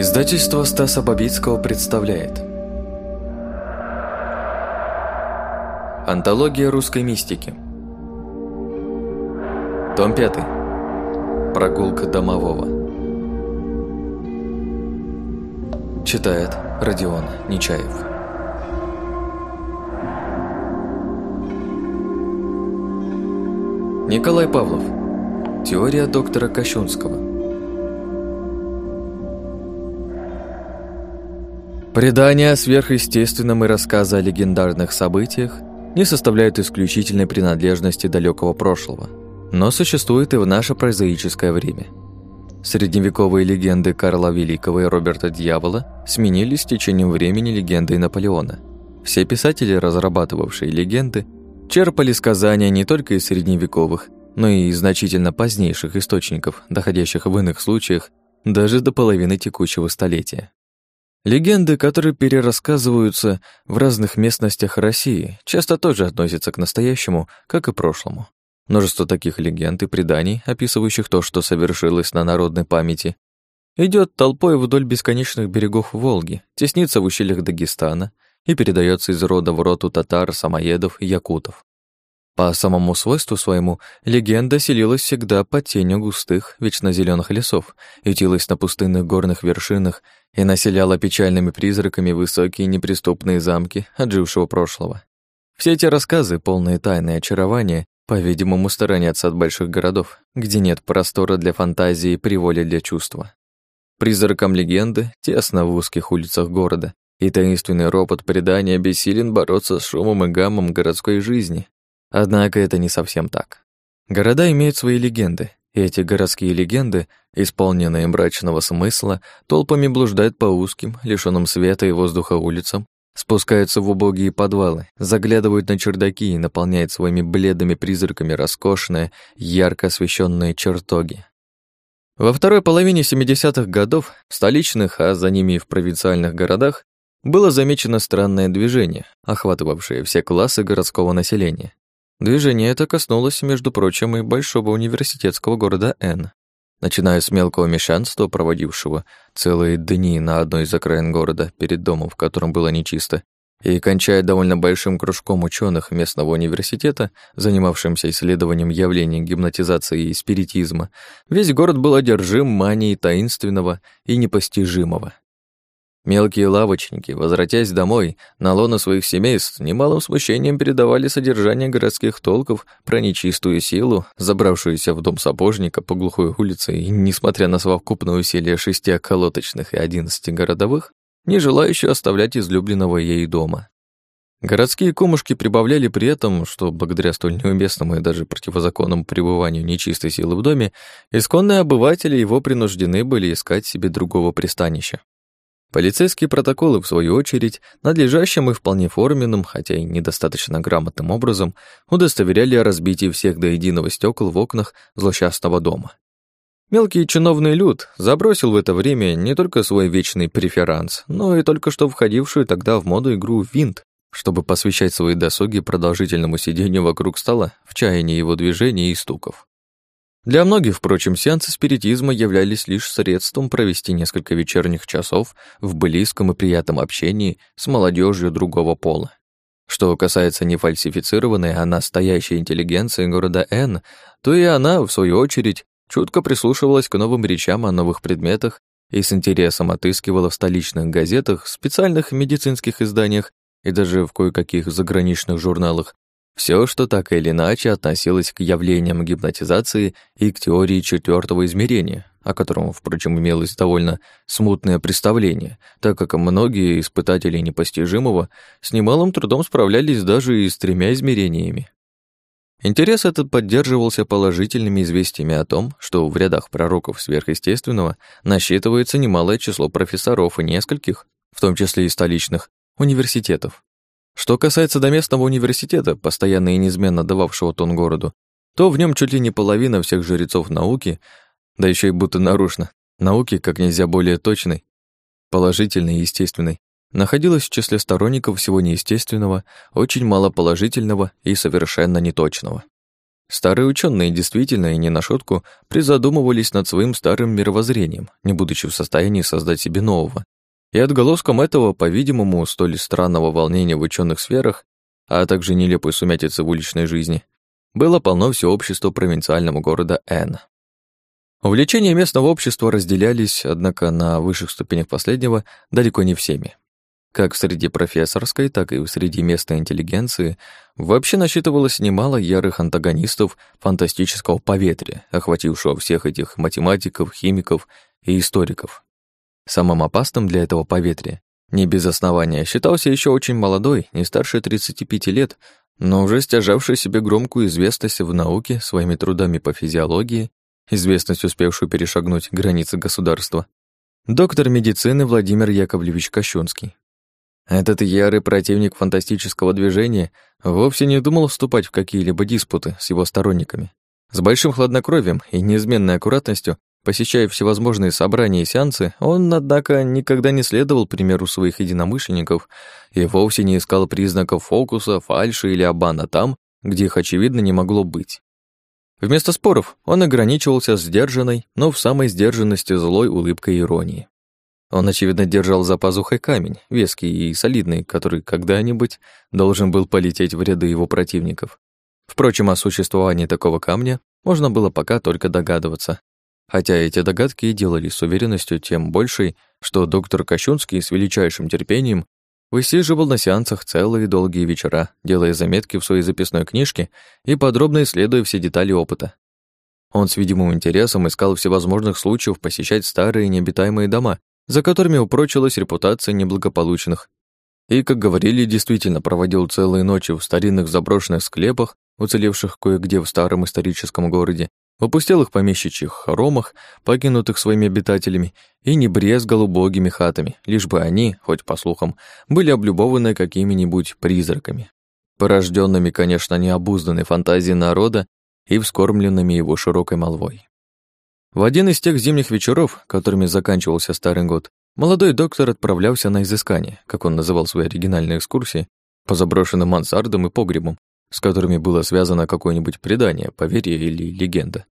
Издательство Стаса Бабицкого представляет. Антология русской мистики. Том 5 Прогулка домового. Читает Родион Нечаев. Николай Павлов. Теория доктора Кощунского Предания о сверхъестественном и рассказы о легендарных событиях не составляют исключительной принадлежности далекого прошлого, но существуют и в наше прозаическое время. Средневековые легенды Карла Великого и Роберта Дьявола сменились с течением времени легендой Наполеона. Все писатели, разрабатывавшие легенды, черпали сказания не только из средневековых, но и из значительно позднейших источников, доходящих в иных случаях даже до половины текущего столетия. Легенды, которые перерассказываются в разных местностях России, часто тоже относятся к настоящему, как и прошлому. Множество таких легенд и преданий, описывающих то, что совершилось на народной памяти, идет толпой вдоль бесконечных берегов Волги, теснится в ущельях Дагестана и передается из рода в род у татар, самоедов и якутов. По самому свойству своему, легенда селилась всегда под тенью густых, вечно зеленых лесов, ютилась на пустынных горных вершинах и населяла печальными призраками высокие неприступные замки отжившего прошлого. Все эти рассказы, полные тайны и очарования, по-видимому, сторонятся от больших городов, где нет простора для фантазии и приволи для чувства. Призракам легенды тесно в узких улицах города, и таинственный ропот предания бессилен бороться с шумом и гаммом городской жизни, Однако это не совсем так. Города имеют свои легенды, и эти городские легенды, исполненные мрачного смысла, толпами блуждают по узким, лишённым света и воздуха улицам, спускаются в убогие подвалы, заглядывают на чердаки и наполняют своими бледными призраками роскошные, ярко освещенные чертоги. Во второй половине 70-х годов в столичных, а за ними и в провинциальных городах было замечено странное движение, охватывавшее все классы городского населения. Движение это коснулось, между прочим, и большого университетского города Н. Начиная с мелкого мещанства, проводившего целые дни на одной из окраин города перед домом, в котором было нечисто, и кончая довольно большим кружком ученых местного университета, занимавшимся исследованием явлений гипнотизации и спиритизма, весь город был одержим манией таинственного и непостижимого. Мелкие лавочники, возвратясь домой, на лоно своих семейств, немалым смущением передавали содержание городских толков про нечистую силу, забравшуюся в дом сапожника по глухой улице и, несмотря на совокупное усилие шести околоточных и одиннадцати городовых, не желающую оставлять излюбленного ей дома. Городские кумушки прибавляли при этом, что благодаря столь неуместному и даже противозаконному пребыванию нечистой силы в доме, исконные обыватели его принуждены были искать себе другого пристанища. Полицейские протоколы, в свою очередь, надлежащим и вполне форменным, хотя и недостаточно грамотным образом, удостоверяли о разбитии всех до единого стекол в окнах злосчастного дома. Мелкий чиновный люд забросил в это время не только свой вечный преферанс, но и только что входившую тогда в моду игру «Винт», чтобы посвящать свои досуги продолжительному сидению вокруг стола в чаянии его движений и стуков. Для многих, впрочем, сеансы спиритизма являлись лишь средством провести несколько вечерних часов в близком и приятном общении с молодежью другого пола. Что касается не фальсифицированной, а настоящей интеллигенции города Н, то и она, в свою очередь, чутко прислушивалась к новым речам о новых предметах и с интересом отыскивала в столичных газетах, специальных медицинских изданиях и даже в кое-каких заграничных журналах все, что так или иначе относилось к явлениям гипнотизации и к теории четвертого измерения, о котором, впрочем, имелось довольно смутное представление, так как многие испытатели непостижимого с немалым трудом справлялись даже и с тремя измерениями. Интерес этот поддерживался положительными известиями о том, что в рядах пророков сверхъестественного насчитывается немалое число профессоров и нескольких, в том числе и столичных, университетов, что касается до местного университета, постоянно и неизменно дававшего тон городу, то в нем чуть ли не половина всех жрецов науки, да еще и будто нарушно, науки как нельзя более точной, положительной и естественной, находилась в числе сторонников всего неестественного, очень мало положительного и совершенно неточного. Старые ученые действительно и не на шутку призадумывались над своим старым мировоззрением, не будучи в состоянии создать себе нового. И отголоском этого, по-видимому, столь странного волнения в ученых сферах, а также нелепой сумятицы в уличной жизни, было полно все общество провинциального города Н. Увлечения местного общества разделялись, однако на высших ступенях последнего далеко не всеми. Как среди профессорской, так и среди местной интеллигенции вообще насчитывалось немало ярых антагонистов фантастического поветрия, охватившего всех этих математиков, химиков и историков. Самым опасным для этого поветрия, не без основания, считался еще очень молодой, не старше 35 лет, но уже стяжавший себе громкую известность в науке своими трудами по физиологии, известность, успевшую перешагнуть границы государства, доктор медицины Владимир Яковлевич Кощунский. Этот ярый противник фантастического движения вовсе не думал вступать в какие-либо диспуты с его сторонниками. С большим хладнокровием и неизменной аккуратностью, посещая всевозможные собрания и сеансы, он, однако, никогда не следовал примеру своих единомышленников и вовсе не искал признаков фокуса, фальши или обмана там, где их, очевидно, не могло быть. Вместо споров он ограничивался сдержанной, но в самой сдержанности злой улыбкой иронии. Он, очевидно, держал за пазухой камень, веский и солидный, который когда-нибудь должен был полететь в ряды его противников. Впрочем, о существовании такого камня можно было пока только догадываться. Хотя эти догадки и делались с уверенностью тем большей, что доктор Кощунский с величайшим терпением высиживал на сеансах целые долгие вечера, делая заметки в своей записной книжке и подробно исследуя все детали опыта. Он с видимым интересом искал всевозможных случаев посещать старые необитаемые дома, за которыми упрочилась репутация неблагополучных. И, как говорили, действительно проводил целые ночи в старинных заброшенных склепах, уцелевших кое-где в старом историческом городе, в опустелых помещичьих хоромах, покинутых своими обитателями, и не брезгал убогими хатами, лишь бы они, хоть по слухам, были облюбованы какими-нибудь призраками. Порожденными, конечно, необузданной фантазией народа и вскормленными его широкой молвой. В один из тех зимних вечеров, которыми заканчивался старый год, молодой доктор отправлялся на изыскание, как он называл свои оригинальные экскурсии, по заброшенным мансардам и погребам, с которыми было связано какое-нибудь предание, поверье или легенда.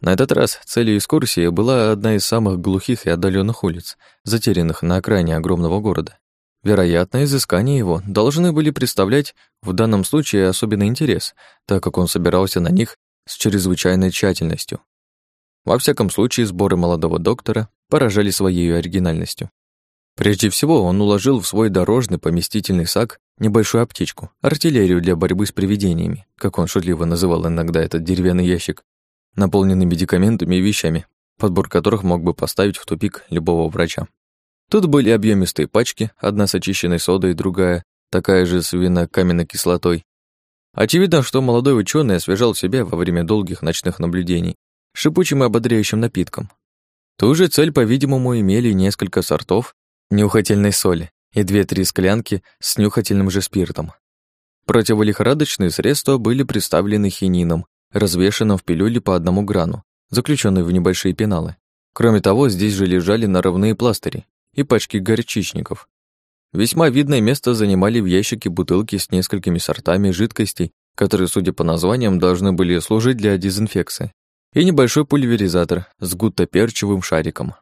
На этот раз целью экскурсии была одна из самых глухих и отдаленных улиц, затерянных на окраине огромного города. Вероятно, изыскания его должны были представлять в данном случае особенный интерес, так как он собирался на них с чрезвычайной тщательностью, во всяком случае, сборы молодого доктора поражали своей оригинальностью. Прежде всего, он уложил в свой дорожный поместительный сак небольшую аптечку, артиллерию для борьбы с привидениями, как он шутливо называл иногда этот деревянный ящик, наполненный медикаментами и вещами, подбор которых мог бы поставить в тупик любого врача. Тут были объемистые пачки, одна с очищенной содой, другая такая же с винокаменной кислотой. Очевидно, что молодой ученый освежал себя во время долгих ночных наблюдений шипучим и ободряющим напитком. Ту же цель, по-видимому, имели несколько сортов нюхательной соли и две-три склянки с нюхательным же спиртом. Противолихорадочные средства были представлены хинином, развешанным в пилюле по одному грану, заключенной в небольшие пеналы. Кроме того, здесь же лежали наравные пластыри и пачки горчичников. Весьма видное место занимали в ящике бутылки с несколькими сортами жидкостей, которые, судя по названиям, должны были служить для дезинфекции и небольшой пульверизатор с гуттаперчевым шариком.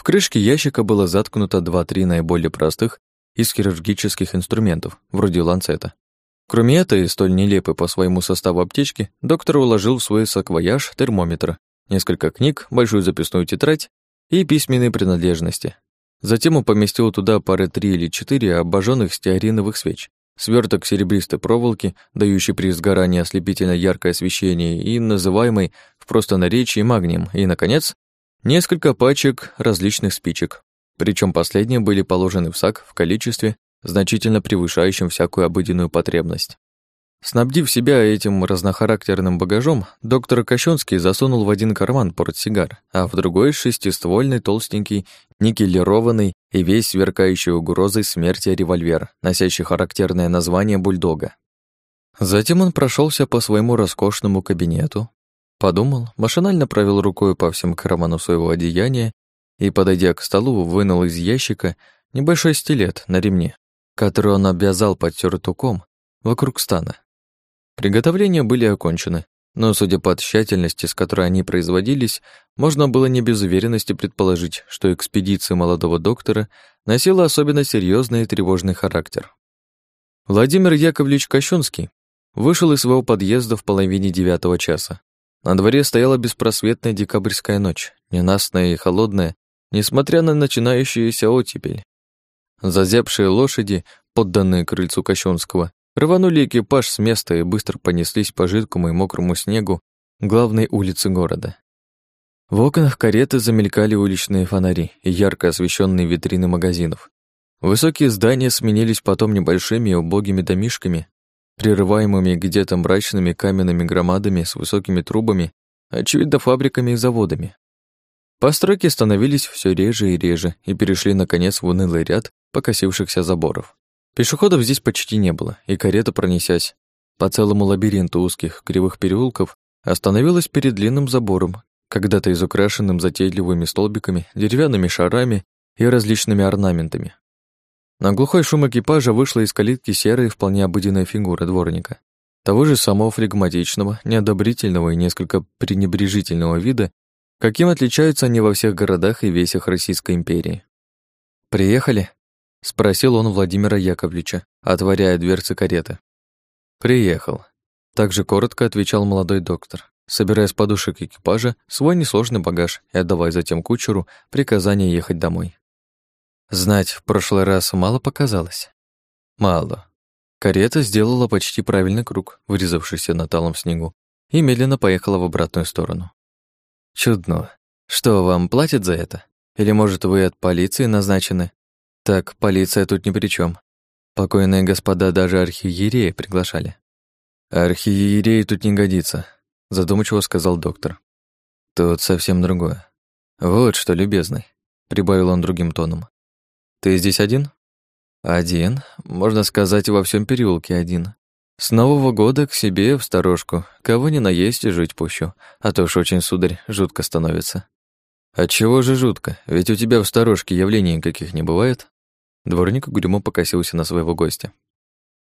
В крышке ящика было заткнуто два-три наиболее простых из хирургических инструментов, вроде ланцета. Кроме этой, столь нелепой по своему составу аптечки, доктор уложил в свой саквояж термометр, несколько книг, большую записную тетрадь и письменные принадлежности. Затем он поместил туда пары три или четыре обожженных стеариновых свеч, сверток серебристой проволоки, дающий при сгорании ослепительно яркое освещение и называемый в простонаречии магнием, и, наконец, несколько пачек различных спичек. Причем последние были положены в сак в количестве, значительно превышающем всякую обыденную потребность. Снабдив себя этим разнохарактерным багажом, доктор Кощунский засунул в один карман портсигар, а в другой шестиствольный толстенький, никелированный и весь сверкающий угрозой смерти револьвер, носящий характерное название бульдога. Затем он прошелся по своему роскошному кабинету, подумал, машинально провел рукой по всем карману своего одеяния и, подойдя к столу, вынул из ящика небольшой стилет на ремне, который он обвязал под сюртуком вокруг стана. Приготовления были окончены. но, судя по тщательности, с которой они производились, можно было не без уверенности предположить, что экспедиция молодого доктора носила особенно серьезный и тревожный характер. Владимир Яковлевич Кощунский вышел из своего подъезда в половине девятого часа. На дворе стояла беспросветная декабрьская ночь, ненастная и холодная, несмотря на начинающуюся оттепель. Зазябшие лошади, подданные крыльцу Кощунского, рванули экипаж с места и быстро понеслись по жидкому и мокрому снегу главной улицы города. В окнах кареты замелькали уличные фонари и ярко освещенные витрины магазинов. Высокие здания сменились потом небольшими и убогими домишками, прерываемыми где-то мрачными каменными громадами с высокими трубами, очевидно, фабриками и заводами. Постройки становились все реже и реже и перешли, наконец, в унылый ряд покосившихся заборов. Пешеходов здесь почти не было, и карета, пронесясь по целому лабиринту узких кривых переулков, остановилась перед длинным забором, когда-то изукрашенным затейливыми столбиками, деревянными шарами и различными орнаментами. На глухой шум экипажа вышла из калитки серая и вполне обыденная фигура дворника. Того же самого флегматичного, неодобрительного и несколько пренебрежительного вида, каким отличаются они во всех городах и весях Российской империи. «Приехали?» — спросил он Владимира Яковлевича, отворяя дверцы кареты. «Приехал», — также коротко отвечал молодой доктор, собирая с подушек экипажа свой несложный багаж и отдавая затем кучеру приказание ехать домой. Знать, в прошлый раз мало показалось? Мало. Карета сделала почти правильный круг, вырезавшийся на талом снегу, и медленно поехала в обратную сторону. Чудно. Что, вам платят за это? Или, может, вы от полиции назначены? Так, полиция тут ни при чем. Покойные господа даже архиерея приглашали. Архиереи тут не годится, задумчиво сказал доктор. Тут совсем другое. Вот что, любезный, прибавил он другим тоном. Ты здесь один? Один, можно сказать, во всем переулке один. С Нового года к себе в сторожку, кого не наесть и жить пущу, а то уж очень, сударь, жутко становится. Отчего же жутко? Ведь у тебя в сторожке явлений никаких не бывает? Дворник угрюмо покосился на своего гостя.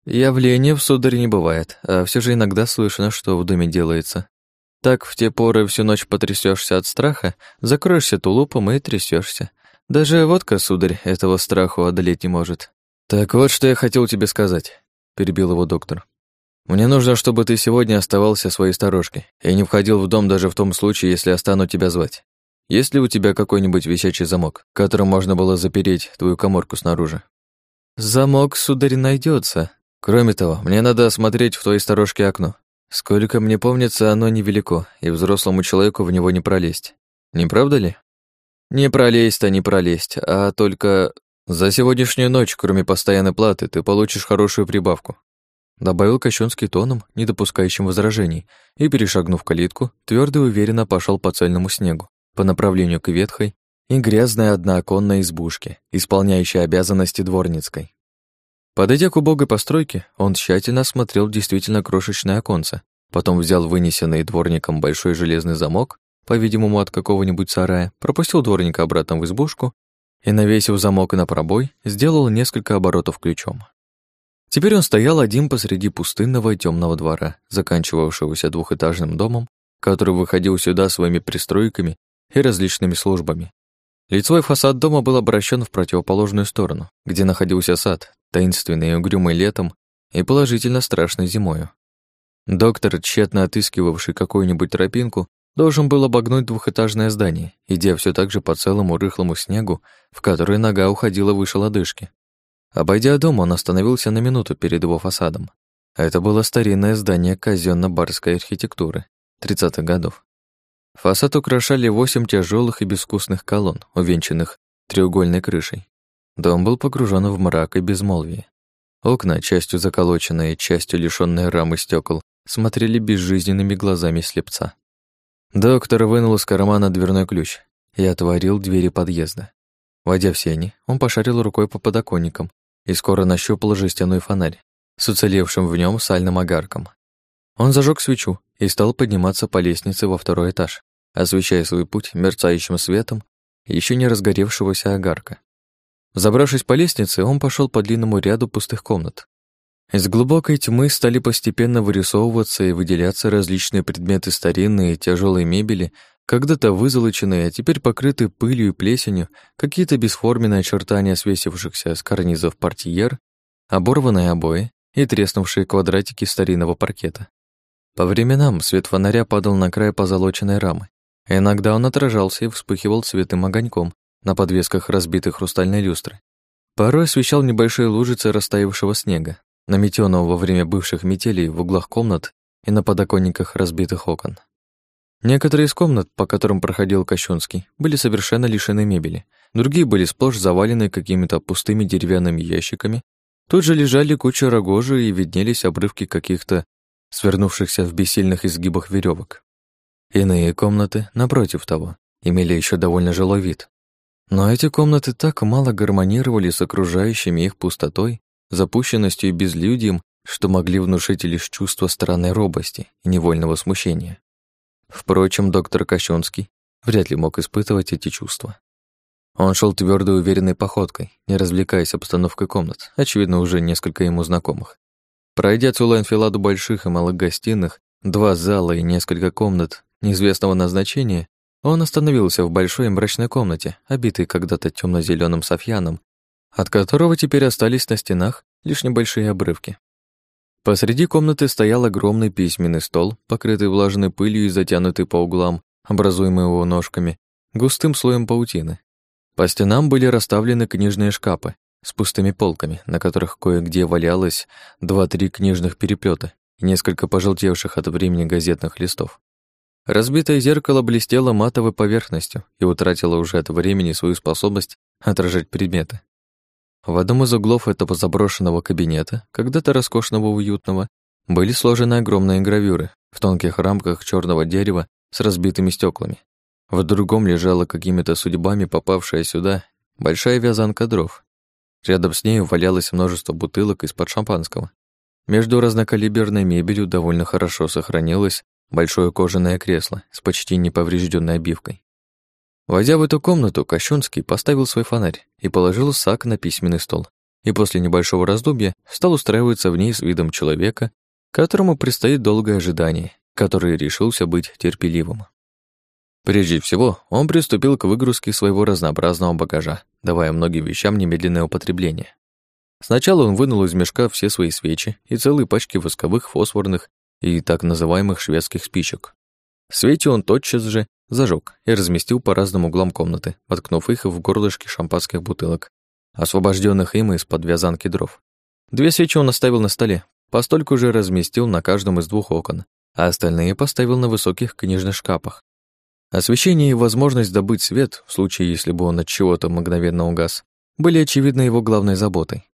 Явления в сударь не бывает, а все же иногда слышно, что в доме делается. Так в те поры всю ночь потрясешься от страха, закроешься тулупом и трясешься. Даже водка, сударь, этого страху одолеть не может. Так вот, что я хотел тебе сказать, перебил его доктор. Мне нужно, чтобы ты сегодня оставался в своей сторожке и не входил в дом даже в том случае, если я стану тебя звать. Есть ли у тебя какой-нибудь висячий замок, которым можно было запереть твою коморку снаружи? Замок, сударь, найдется. Кроме того, мне надо осмотреть в твоей сторожке окно. Сколько мне помнится, оно невелико, и взрослому человеку в него не пролезть. Не правда ли? Не пролезть-то не пролезть, а только за сегодняшнюю ночь, кроме постоянной платы, ты получишь хорошую прибавку добавил Кощунский тоном, не допускающим возражений, и, перешагнув калитку, твердо и уверенно пошел по цельному снегу, по направлению к ветхой и грязной однооконной избушке, исполняющей обязанности дворницкой. Подойдя к убогой постройке, он тщательно осмотрел действительно крошечное оконце, потом взял вынесенный дворником большой железный замок, по-видимому, от какого-нибудь сарая, пропустил дворника обратно в избушку и, навесив замок на пробой, сделал несколько оборотов ключом. Теперь он стоял один посреди пустынного и темного двора, заканчивавшегося двухэтажным домом, который выходил сюда своими пристройками и различными службами. Лицевой фасад дома был обращен в противоположную сторону, где находился сад, таинственный и угрюмый летом и положительно страшной зимою. Доктор, тщетно отыскивавший какую-нибудь тропинку, должен был обогнуть двухэтажное здание, идя все так же по целому рыхлому снегу, в который нога уходила выше лодыжки. Обойдя дом, он остановился на минуту перед его фасадом. Это было старинное здание казенно-барской архитектуры 30-х годов. Фасад украшали восемь тяжелых и безвкусных колонн, увенчанных треугольной крышей. Дом был погружен в мрак и безмолвие. Окна, частью заколоченные, частью лишённые рамы стекол, смотрели безжизненными глазами слепца. Доктор вынул из кармана дверной ключ и отворил двери подъезда. Войдя в сени, он пошарил рукой по подоконникам, и скоро нащупал жестяной фонарь с уцелевшим в нем сальным огарком. Он зажег свечу и стал подниматься по лестнице во второй этаж, освещая свой путь мерцающим светом еще не разгоревшегося огарка. Забравшись по лестнице, он пошел по длинному ряду пустых комнат. Из глубокой тьмы стали постепенно вырисовываться и выделяться различные предметы старинной и тяжелой мебели, когда-то вызолоченные, а теперь покрыты пылью и плесенью, какие-то бесформенные очертания свесившихся с карнизов портьер, оборванные обои и треснувшие квадратики старинного паркета. По временам свет фонаря падал на край позолоченной рамы. Иногда он отражался и вспыхивал цветным огоньком на подвесках разбитой хрустальной люстры. Порой освещал небольшие лужицы растаявшего снега, наметенного во время бывших метелей в углах комнат и на подоконниках разбитых окон. Некоторые из комнат, по которым проходил Кощунский, были совершенно лишены мебели, другие были сплошь завалены какими-то пустыми деревянными ящиками, тут же лежали куча рогожи и виднелись обрывки каких-то свернувшихся в бессильных изгибах веревок. Иные комнаты, напротив того, имели еще довольно жилой вид. Но эти комнаты так мало гармонировали с окружающими их пустотой, запущенностью и безлюдием, что могли внушить лишь чувство странной робости и невольного смущения. Впрочем, доктор Кощунский вряд ли мог испытывать эти чувства. Он шел твердой уверенной походкой, не развлекаясь обстановкой комнат, очевидно, уже несколько ему знакомых. Пройдя целую анфиладу больших и малых гостиных, два зала и несколько комнат неизвестного назначения, он остановился в большой мрачной комнате, обитой когда-то темно зеленым софьяном, от которого теперь остались на стенах лишь небольшие обрывки. Посреди комнаты стоял огромный письменный стол, покрытый влажной пылью и затянутый по углам, образуемый его ножками, густым слоем паутины. По стенам были расставлены книжные шкапы с пустыми полками, на которых кое-где валялось два-три книжных переплета и несколько пожелтевших от времени газетных листов. Разбитое зеркало блестело матовой поверхностью и утратило уже от времени свою способность отражать предметы. В одном из углов этого заброшенного кабинета, когда-то роскошного уютного, были сложены огромные гравюры в тонких рамках черного дерева с разбитыми стеклами. В другом лежала какими-то судьбами попавшая сюда большая вязанка дров. Рядом с ней валялось множество бутылок из-под шампанского. Между разнокалиберной мебелью довольно хорошо сохранилось большое кожаное кресло с почти неповрежденной обивкой. Войдя в эту комнату, Кощунский поставил свой фонарь и положил сак на письменный стол, и после небольшого раздумья стал устраиваться в ней с видом человека, которому предстоит долгое ожидание, который решился быть терпеливым. Прежде всего, он приступил к выгрузке своего разнообразного багажа, давая многим вещам немедленное употребление. Сначала он вынул из мешка все свои свечи и целые пачки восковых, фосфорных и так называемых шведских спичек. Свечи он тотчас же зажег и разместил по разным углам комнаты, воткнув их в горлышки шампанских бутылок, освобожденных им из-под вязанки дров. Две свечи он оставил на столе, постольку же разместил на каждом из двух окон, а остальные поставил на высоких книжных шкафах. Освещение и возможность добыть свет, в случае, если бы он от чего-то мгновенно угас, были, очевидно, его главной заботой.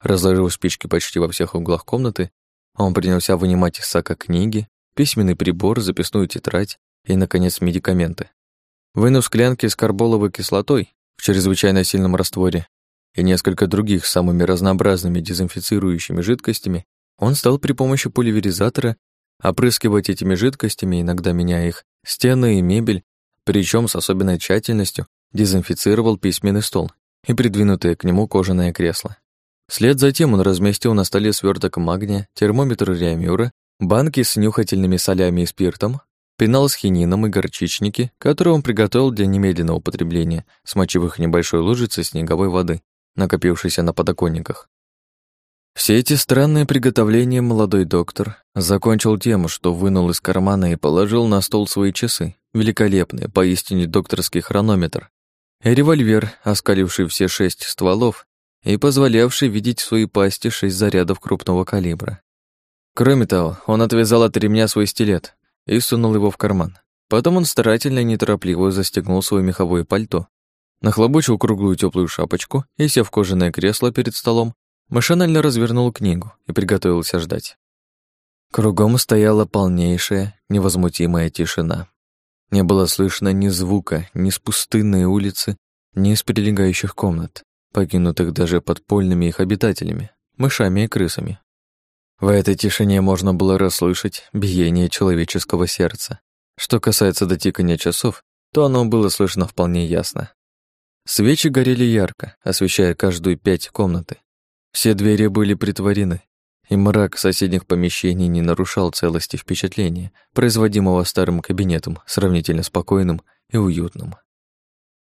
Разложив спички почти во всех углах комнаты, он принялся вынимать из сака книги, письменный прибор, записную тетрадь, и, наконец, медикаменты. Вынув склянки с карболовой кислотой в чрезвычайно сильном растворе и несколько других самыми разнообразными дезинфицирующими жидкостями, он стал при помощи пульверизатора опрыскивать этими жидкостями, иногда меняя их, стены и мебель, причем с особенной тщательностью дезинфицировал письменный стол и придвинутое к нему кожаное кресло. Вслед за тем он разместил на столе сверток магния, термометр реамюра, банки с нюхательными солями и спиртом, пенал с хинином и горчичники, которые он приготовил для немедленного употребления, смочив их небольшой лужицей снеговой воды, накопившейся на подоконниках. Все эти странные приготовления молодой доктор закончил тем, что вынул из кармана и положил на стол свои часы, великолепный, поистине докторский хронометр, и револьвер, оскаливший все шесть стволов и позволявший видеть в своей пасти шесть зарядов крупного калибра. Кроме того, он отвязал от ремня свой стилет, и сунул его в карман. Потом он старательно и неторопливо застегнул свое меховое пальто, нахлобучил круглую теплую шапочку и, сев в кожаное кресло перед столом, машинально развернул книгу и приготовился ждать. Кругом стояла полнейшая, невозмутимая тишина. Не было слышно ни звука, ни с пустынной улицы, ни из прилегающих комнат, покинутых даже подпольными их обитателями, мышами и крысами. В этой тишине можно было расслышать биение человеческого сердца. Что касается дотикания часов, то оно было слышно вполне ясно. Свечи горели ярко, освещая каждую пять комнаты. Все двери были притворены, и мрак соседних помещений не нарушал целости впечатления, производимого старым кабинетом, сравнительно спокойным и уютным.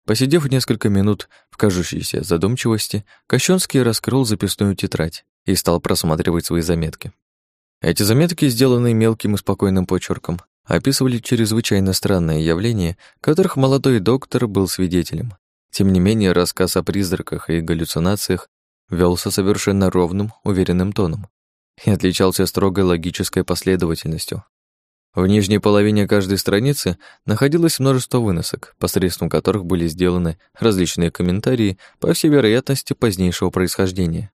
Посидев несколько минут в кажущейся задумчивости, Кощунский раскрыл записную тетрадь и стал просматривать свои заметки. Эти заметки, сделанные мелким и спокойным почерком, описывали чрезвычайно странные явления, которых молодой доктор был свидетелем. Тем не менее, рассказ о призраках и галлюцинациях велся совершенно ровным, уверенным тоном и отличался строгой логической последовательностью. В нижней половине каждой страницы находилось множество выносок, посредством которых были сделаны различные комментарии по всей вероятности позднейшего происхождения.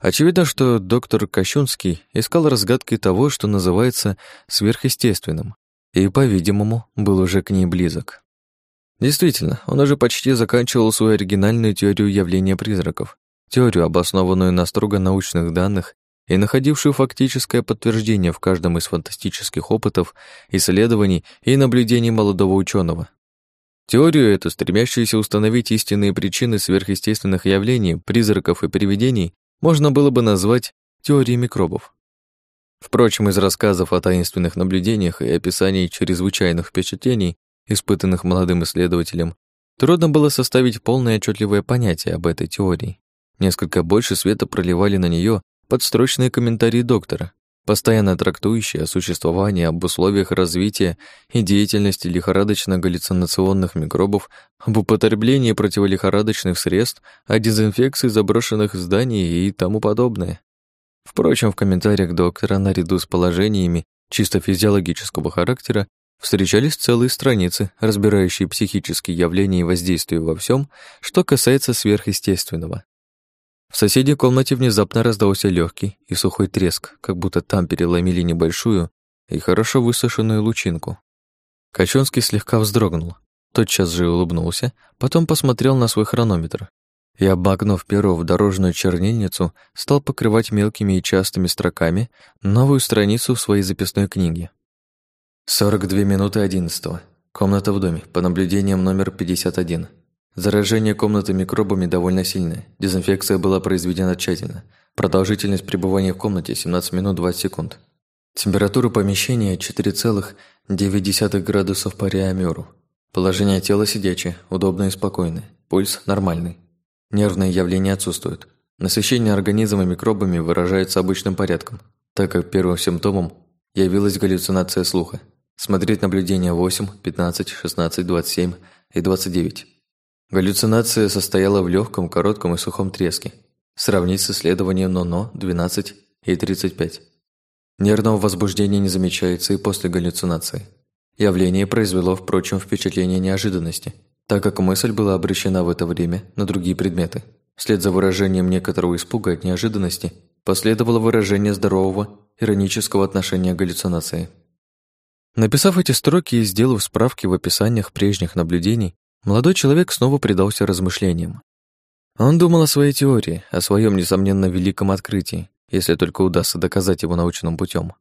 Очевидно, что доктор Кощунский искал разгадки того, что называется сверхъестественным, и, по-видимому, был уже к ней близок. Действительно, он уже почти заканчивал свою оригинальную теорию явления призраков, теорию, обоснованную на строго научных данных и находившую фактическое подтверждение в каждом из фантастических опытов, исследований и наблюдений молодого ученого. Теорию эту, стремящуюся установить истинные причины сверхъестественных явлений, призраков и привидений, можно было бы назвать теорией микробов. Впрочем, из рассказов о таинственных наблюдениях и описаний чрезвычайных впечатлений, испытанных молодым исследователем, трудно было составить полное отчетливое понятие об этой теории. Несколько больше света проливали на нее подстрочные комментарии доктора, постоянно о существовании, об условиях развития и деятельности лихорадочно-галлюцинационных микробов, об употреблении противолихорадочных средств, о дезинфекции заброшенных зданий и тому подобное. Впрочем, в комментариях доктора наряду с положениями чисто физиологического характера встречались целые страницы, разбирающие психические явления и воздействия во всем, что касается сверхъестественного. В соседней комнате внезапно раздался легкий и сухой треск, как будто там переломили небольшую и хорошо высушенную лучинку. Качонский слегка вздрогнул, тотчас же улыбнулся, потом посмотрел на свой хронометр и, обмакнув перо в дорожную чернильницу, стал покрывать мелкими и частыми строками новую страницу в своей записной книге. 42 минуты одиннадцатого. Комната в доме, по наблюдениям номер 51. Заражение комнаты микробами довольно сильное. Дезинфекция была произведена тщательно. Продолжительность пребывания в комнате 17 минут 20 секунд. Температура помещения 4,9 градусов по реамеру. Положение тела сидячее, удобное и спокойное. Пульс нормальный. Нервные явления отсутствуют. Насыщение организма микробами выражается обычным порядком, так как первым симптомом явилась галлюцинация слуха. Смотреть наблюдения 8, 15, 16, 27 и 29. Галлюцинация состояла в легком, коротком и сухом треске. Сравнить с исследованием НОНО 12 и 35. Нервного возбуждения не замечается и после галлюцинации. Явление произвело, впрочем, впечатление неожиданности, так как мысль была обращена в это время на другие предметы. Вслед за выражением некоторого испуга от неожиданности последовало выражение здорового, иронического отношения к галлюцинации. Написав эти строки и сделав справки в описаниях прежних наблюдений, Молодой человек снова предался размышлениям. Он думал о своей теории, о своем, несомненно, великом открытии, если только удастся доказать его научным путем.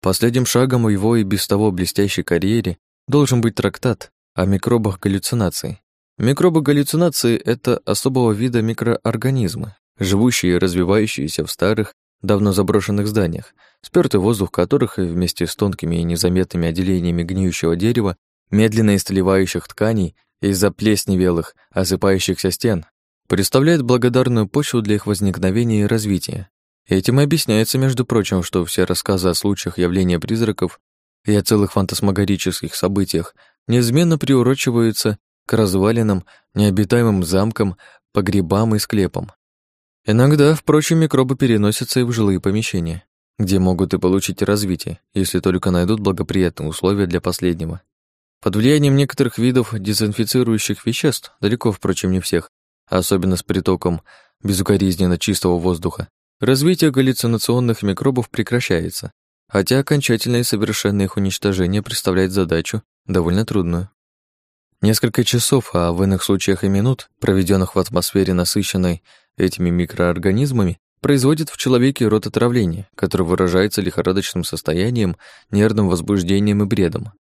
Последним шагом в его и без того блестящей карьере должен быть трактат о микробах галлюцинаций. Микробы галлюцинации – это особого вида микроорганизмы, живущие и развивающиеся в старых, давно заброшенных зданиях, спёртый воздух которых вместе с тонкими и незаметными отделениями гниющего дерева, медленно истлевающих тканей из за заплесневелых, осыпающихся стен, представляет благодарную почву для их возникновения и развития. Этим и объясняется, между прочим, что все рассказы о случаях явления призраков и о целых фантасмагорических событиях неизменно приурочиваются к развалинам, необитаемым замкам, погребам и склепам. Иногда, впрочем, микробы переносятся и в жилые помещения, где могут и получить развитие, если только найдут благоприятные условия для последнего. Под влиянием некоторых видов дезинфицирующих веществ, далеко, впрочем, не всех, особенно с притоком безукоризненно чистого воздуха, развитие галлюцинационных микробов прекращается, хотя окончательное и совершенное их уничтожение представляет задачу довольно трудную. Несколько часов, а в иных случаях и минут, проведенных в атмосфере, насыщенной этими микроорганизмами, производит в человеке род отравления, который выражается лихорадочным состоянием, нервным возбуждением и бредом.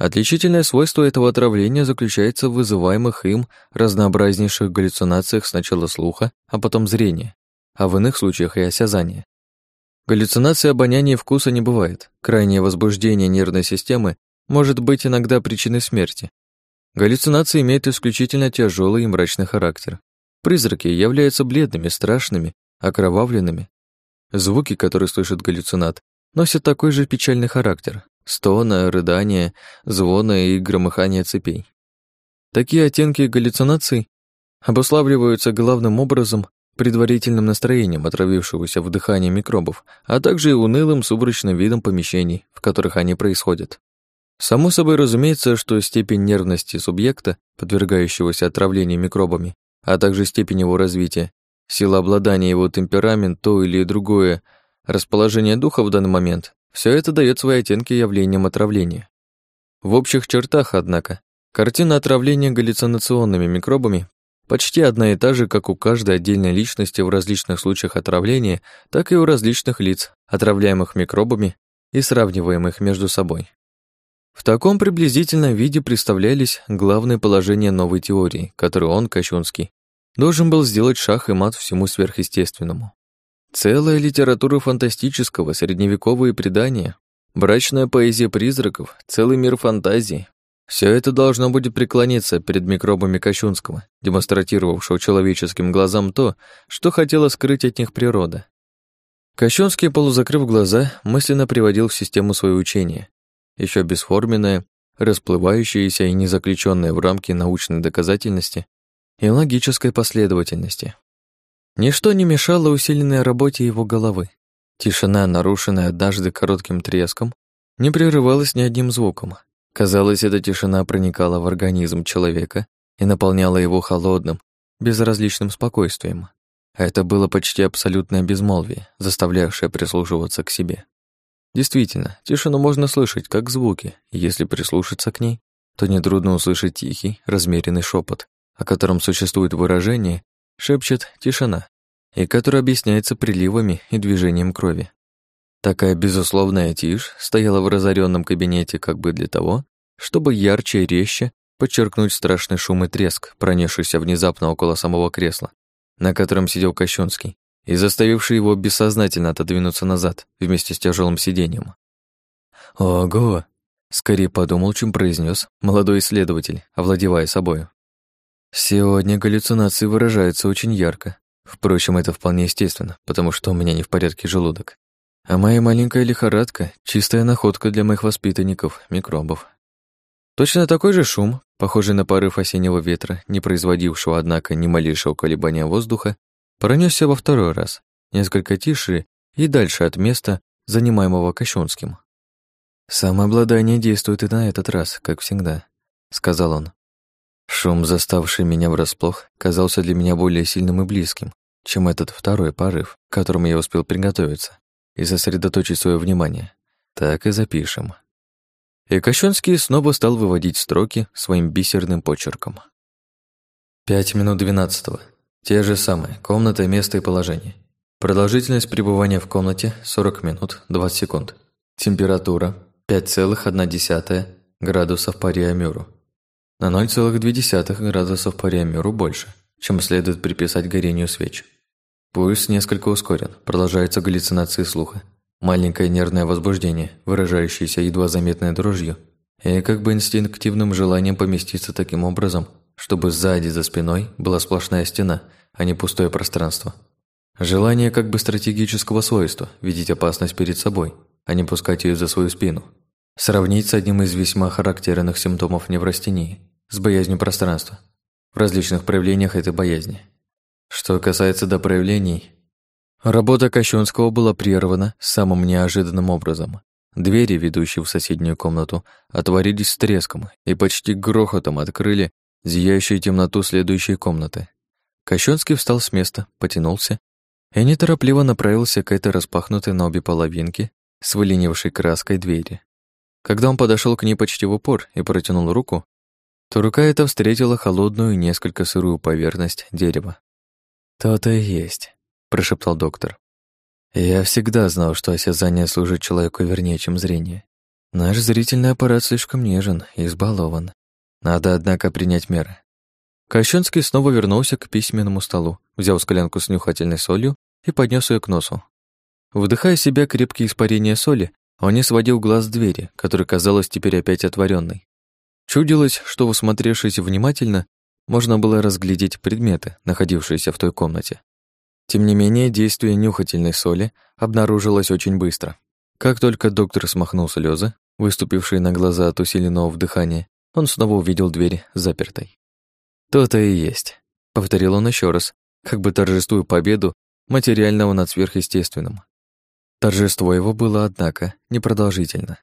Отличительное свойство этого отравления заключается в вызываемых им разнообразнейших галлюцинациях сначала слуха, а потом зрения, а в иных случаях и осязания. Галлюцинации обоняния и вкуса не бывает. Крайнее возбуждение нервной системы может быть иногда причиной смерти. Галлюцинации имеют исключительно тяжелый и мрачный характер. Призраки являются бледными, страшными, окровавленными. Звуки, которые слышит галлюцинат, носят такой же печальный характер. Стона, рыдания, звона и громыхания цепей. Такие оттенки галлюцинаций обуславливаются главным образом предварительным настроением отравившегося вдыхания микробов, а также и унылым сумрачным видом помещений, в которых они происходят. Само собой разумеется, что степень нервности субъекта, подвергающегося отравлению микробами, а также степень его развития, сила обладания его темперамент, то или другое расположение духа в данный момент, все это дает свои оттенки явлениям отравления. В общих чертах, однако, картина отравления галлюцинационными микробами почти одна и та же, как у каждой отдельной личности в различных случаях отравления, так и у различных лиц, отравляемых микробами и сравниваемых между собой. В таком приблизительном виде представлялись главные положения новой теории, которую он, Кощунский, должен был сделать шах и мат всему сверхъестественному. Целая литература фантастического, средневековые предания, брачная поэзия призраков, целый мир фантазии. Все это должно будет преклониться перед микробами Кощунского, демонстрировавшего человеческим глазам то, что хотела скрыть от них природа. Кощунский, полузакрыв глаза, мысленно приводил в систему свое учение, еще бесформенное, расплывающееся и не заключенное в рамки научной доказательности и логической последовательности. Ничто не мешало усиленной работе его головы. Тишина, нарушенная однажды коротким треском, не прерывалась ни одним звуком. Казалось, эта тишина проникала в организм человека и наполняла его холодным, безразличным спокойствием. Это было почти абсолютное безмолвие, заставлявшее прислушиваться к себе. Действительно, тишину можно слышать как звуки, и если прислушаться к ней, то нетрудно услышать тихий, размеренный шепот, о котором существует выражение «шепчет тишина», и который объясняется приливами и движением крови. Такая безусловная тишь стояла в разоренном кабинете как бы для того, чтобы ярче и резче подчеркнуть страшный шум и треск, пронесшийся внезапно около самого кресла, на котором сидел Кощунский, и заставивший его бессознательно отодвинуться назад вместе с тяжелым сиденьем. «Ого!» — скорее подумал, чем произнес молодой исследователь, овладевая собою. «Сегодня галлюцинации выражаются очень ярко. Впрочем, это вполне естественно, потому что у меня не в порядке желудок. А моя маленькая лихорадка — чистая находка для моих воспитанников, микробов. Точно такой же шум, похожий на порыв осеннего ветра, не производившего, однако, ни малейшего колебания воздуха, Пронесся во второй раз, несколько тише и дальше от места, занимаемого Кощунским. «Самообладание действует и на этот раз, как всегда», — сказал он. Шум, заставший меня врасплох, казался для меня более сильным и близким, чем этот второй порыв, к которому я успел приготовиться и сосредоточить свое внимание. Так и запишем. И Кощунский снова стал выводить строки своим бисерным почерком. Пять минут двенадцатого. Те же самые. Комната, место и положение. Продолжительность пребывания в комнате 40 минут 20 секунд. Температура 5,1 градусов по Риамюру. На 0,2 градусов по Риамюру больше, чем следует приписать горению свеч. Пульс несколько ускорен, продолжаются галлюцинации слуха. Маленькое нервное возбуждение, выражающееся едва заметной дрожью, и как бы инстинктивным желанием поместиться таким образом, чтобы сзади за спиной была сплошная стена, а не пустое пространство. Желание как бы стратегического свойства – видеть опасность перед собой, а не пускать ее за свою спину. Сравнить с одним из весьма характерных симптомов неврастении – с боязнью пространства. В различных проявлениях этой боязни. Что касается до проявлений, работа Кощунского была прервана самым неожиданным образом. Двери, ведущие в соседнюю комнату, отворились с треском и почти грохотом открыли зияющую темноту следующей комнаты. Кощунский встал с места, потянулся и неторопливо направился к этой распахнутой на обе половинки с выленившей краской двери. Когда он подошел к ней почти в упор и протянул руку, то рука эта встретила холодную, несколько сырую поверхность дерева. «То-то и есть», — прошептал доктор. «Я всегда знал, что осязание служит человеку вернее, чем зрение. Наш зрительный аппарат слишком нежен и избалован. Надо, однако, принять меры. Кощунский снова вернулся к письменному столу, взял склянку с нюхательной солью и поднес ее к носу. Вдыхая себя крепкие испарения соли, он не сводил глаз с двери, которая казалась теперь опять отворенной. Чудилось, что, усмотревшись внимательно, можно было разглядеть предметы, находившиеся в той комнате. Тем не менее, действие нюхательной соли обнаружилось очень быстро. Как только доктор смахнул слезы, выступившие на глаза от усиленного вдыхания, он снова увидел дверь запертой. «То-то и есть», — повторил он еще раз, как бы торжествуя победу материального над сверхъестественным. Торжество его было, однако, непродолжительно.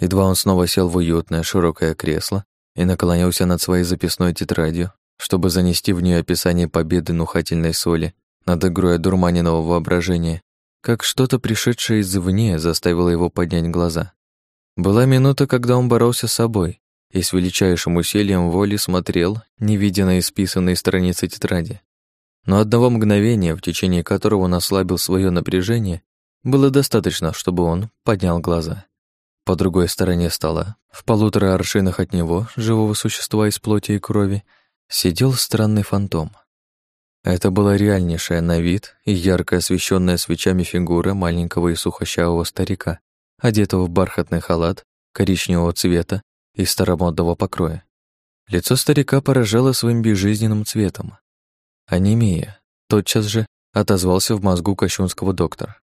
Едва он снова сел в уютное широкое кресло и наклонился над своей записной тетрадью, чтобы занести в нее описание победы нухательной соли над игрой одурманенного воображения, как что-то пришедшее извне заставило его поднять глаза. Была минута, когда он боролся с собой и с величайшим усилием воли смотрел, не видя на исписанные страницы тетради. Но одного мгновения, в течение которого он ослабил свое напряжение, было достаточно, чтобы он поднял глаза. По другой стороне стола, в полутора аршинах от него, живого существа из плоти и крови, сидел странный фантом. Это была реальнейшая на вид и ярко освещенная свечами фигура маленького и сухощавого старика, одетого в бархатный халат коричневого цвета и старомодного покроя. Лицо старика поражало своим безжизненным цветом. Анемия. Тотчас же отозвался в мозгу кощунского доктора.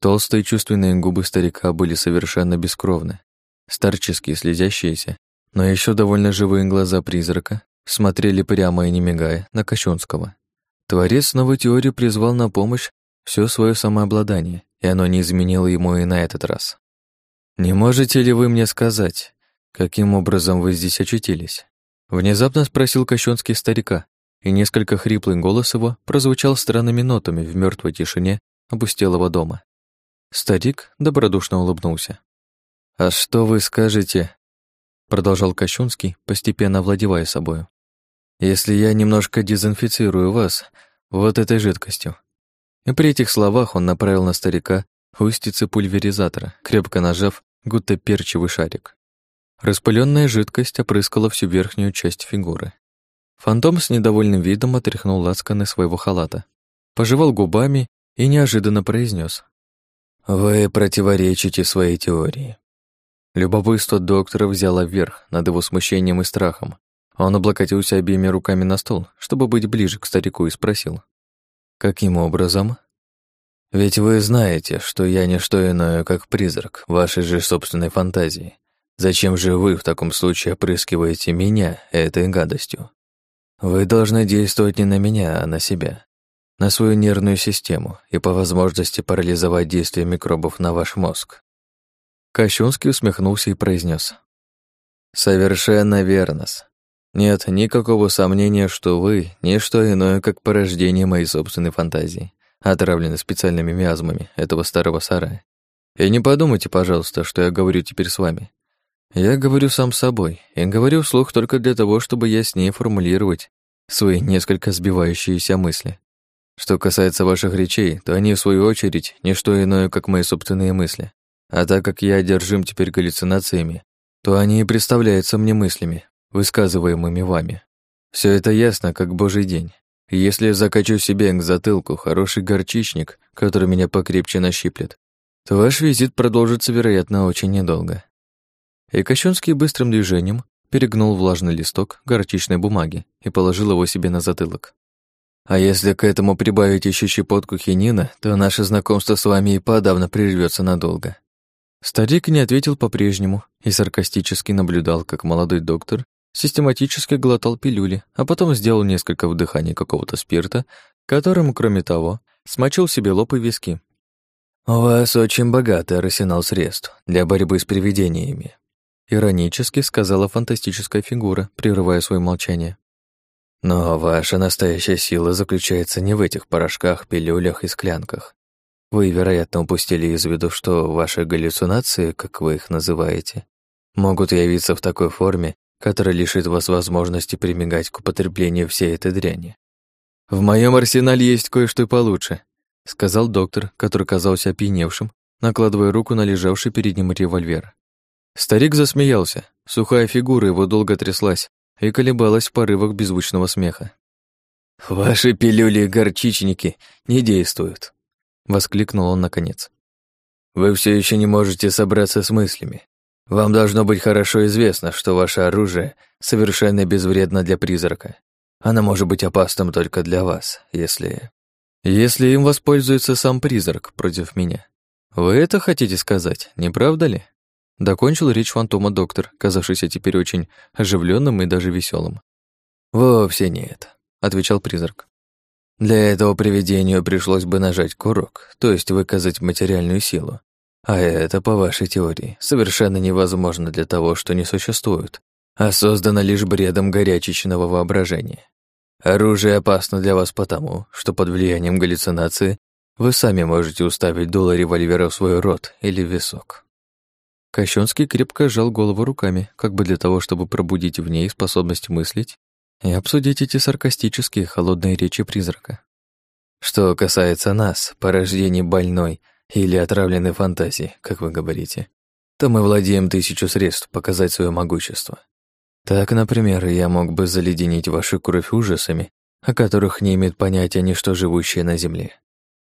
Толстые чувственные губы старика были совершенно бескровны. Старческие, слезящиеся, но еще довольно живые глаза призрака смотрели прямо и не мигая на Кощунского. Творец новой теории призвал на помощь все свое самообладание, и оно не изменило ему и на этот раз. «Не можете ли вы мне сказать, каким образом вы здесь очутились?» Внезапно спросил Кощунский старика, и несколько хриплый голос его прозвучал странными нотами в мертвой тишине опустелого дома. Старик добродушно улыбнулся. «А что вы скажете?» Продолжал Кощунский, постепенно овладевая собою. «Если я немножко дезинфицирую вас вот этой жидкостью». И при этих словах он направил на старика устицы пульверизатора, крепко нажав гудто перчевый шарик. Распыленная жидкость опрыскала всю верхнюю часть фигуры. Фантом с недовольным видом отряхнул лацканы своего халата, пожевал губами и неожиданно произнес: вы противоречите своей теории. Любопытство доктора взяло вверх над его смущением и страхом. Он облокотился обеими руками на стол, чтобы быть ближе к старику, и спросил. «Каким образом?» «Ведь вы знаете, что я не что иное, как призрак вашей же собственной фантазии. Зачем же вы в таком случае опрыскиваете меня этой гадостью? Вы должны действовать не на меня, а на себя на свою нервную систему и по возможности парализовать действие микробов на ваш мозг. Кощунский усмехнулся и произнес: «Совершенно верно. Нет никакого сомнения, что вы — не что иное, как порождение моей собственной фантазии, отравленной специальными миазмами этого старого сарая. И не подумайте, пожалуйста, что я говорю теперь с вами. Я говорю сам с собой, и говорю вслух только для того, чтобы яснее формулировать свои несколько сбивающиеся мысли. Что касается ваших речей, то они, в свою очередь, не что иное, как мои собственные мысли. А так как я одержим теперь галлюцинациями, то они и представляются мне мыслями, высказываемыми вами. Все это ясно, как божий день. если я закачу себе к затылку хороший горчичник, который меня покрепче нащиплет, то ваш визит продолжится, вероятно, очень недолго. И Кощунский быстрым движением перегнул влажный листок горчичной бумаги и положил его себе на затылок. А если к этому прибавить еще щепотку хинина, то наше знакомство с вами и подавно прервется надолго». Старик не ответил по-прежнему и саркастически наблюдал, как молодой доктор систематически глотал пилюли, а потом сделал несколько вдыханий какого-то спирта, которым, кроме того, смочил себе лоб и виски. «У вас очень богатый арсенал средств для борьбы с привидениями», иронически сказала фантастическая фигура, прерывая свое молчание. Но ваша настоящая сила заключается не в этих порошках, пилюлях и склянках. Вы, вероятно, упустили из виду, что ваши галлюцинации, как вы их называете, могут явиться в такой форме, которая лишит вас возможности примигать к употреблению всей этой дряни. «В моем арсенале есть кое-что получше», — сказал доктор, который казался опьяневшим, накладывая руку на лежавший перед ним револьвер. Старик засмеялся. Сухая фигура его долго тряслась, и колебалась в порывах беззвучного смеха. «Ваши пилюли и горчичники не действуют», Воскликнул он наконец. «Вы все еще не можете собраться с мыслями. Вам должно быть хорошо известно, что ваше оружие совершенно безвредно для призрака. Оно может быть опасным только для вас, если... Если им воспользуется сам призрак против меня. Вы это хотите сказать, не правда ли? Докончил речь фантома доктор, казавшийся теперь очень оживленным и даже веселым. «Вовсе нет», — отвечал призрак. «Для этого привидению пришлось бы нажать курок, то есть выказать материальную силу. А это, по вашей теории, совершенно невозможно для того, что не существует, а создано лишь бредом горячечного воображения. Оружие опасно для вас потому, что под влиянием галлюцинации вы сами можете уставить дуло револьвера в свой рот или висок. Кощунский крепко сжал голову руками, как бы для того, чтобы пробудить в ней способность мыслить и обсудить эти саркастические холодные речи призрака. Что касается нас, порождений больной или отравленной фантазии, как вы говорите, то мы владеем тысячу средств показать свое могущество. Так, например, я мог бы заледенить вашу кровь ужасами, о которых не имеет понятия ничто живущее на земле.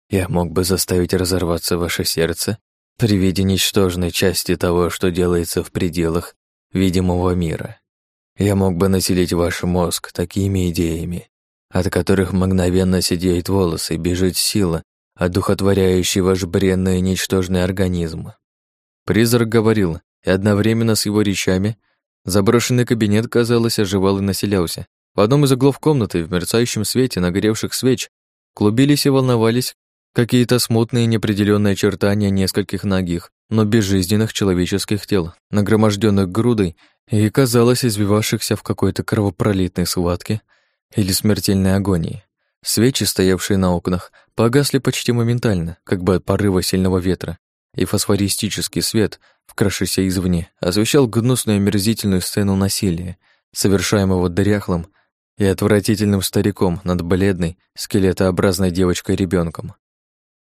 Я мог бы заставить разорваться ваше сердце при виде ничтожной части того, что делается в пределах видимого мира. Я мог бы населить ваш мозг такими идеями, от которых мгновенно сидеют волосы, бежит сила, одухотворяющий ваш бренный ничтожный организм. Призрак говорил, и одновременно с его речами заброшенный кабинет, казалось, оживал и населялся. В одном из углов комнаты, в мерцающем свете нагоревших свеч, клубились и волновались какие-то смутные неопределенные очертания нескольких ногих, но безжизненных человеческих тел, нагроможденных грудой и, казалось, извивавшихся в какой-то кровопролитной схватке или смертельной агонии. Свечи, стоявшие на окнах, погасли почти моментально, как бы от порыва сильного ветра, и фосфористический свет, вкравшийся извне, освещал гнусную омерзительную сцену насилия, совершаемого дряхлым и отвратительным стариком над бледной, скелетообразной девочкой ребенком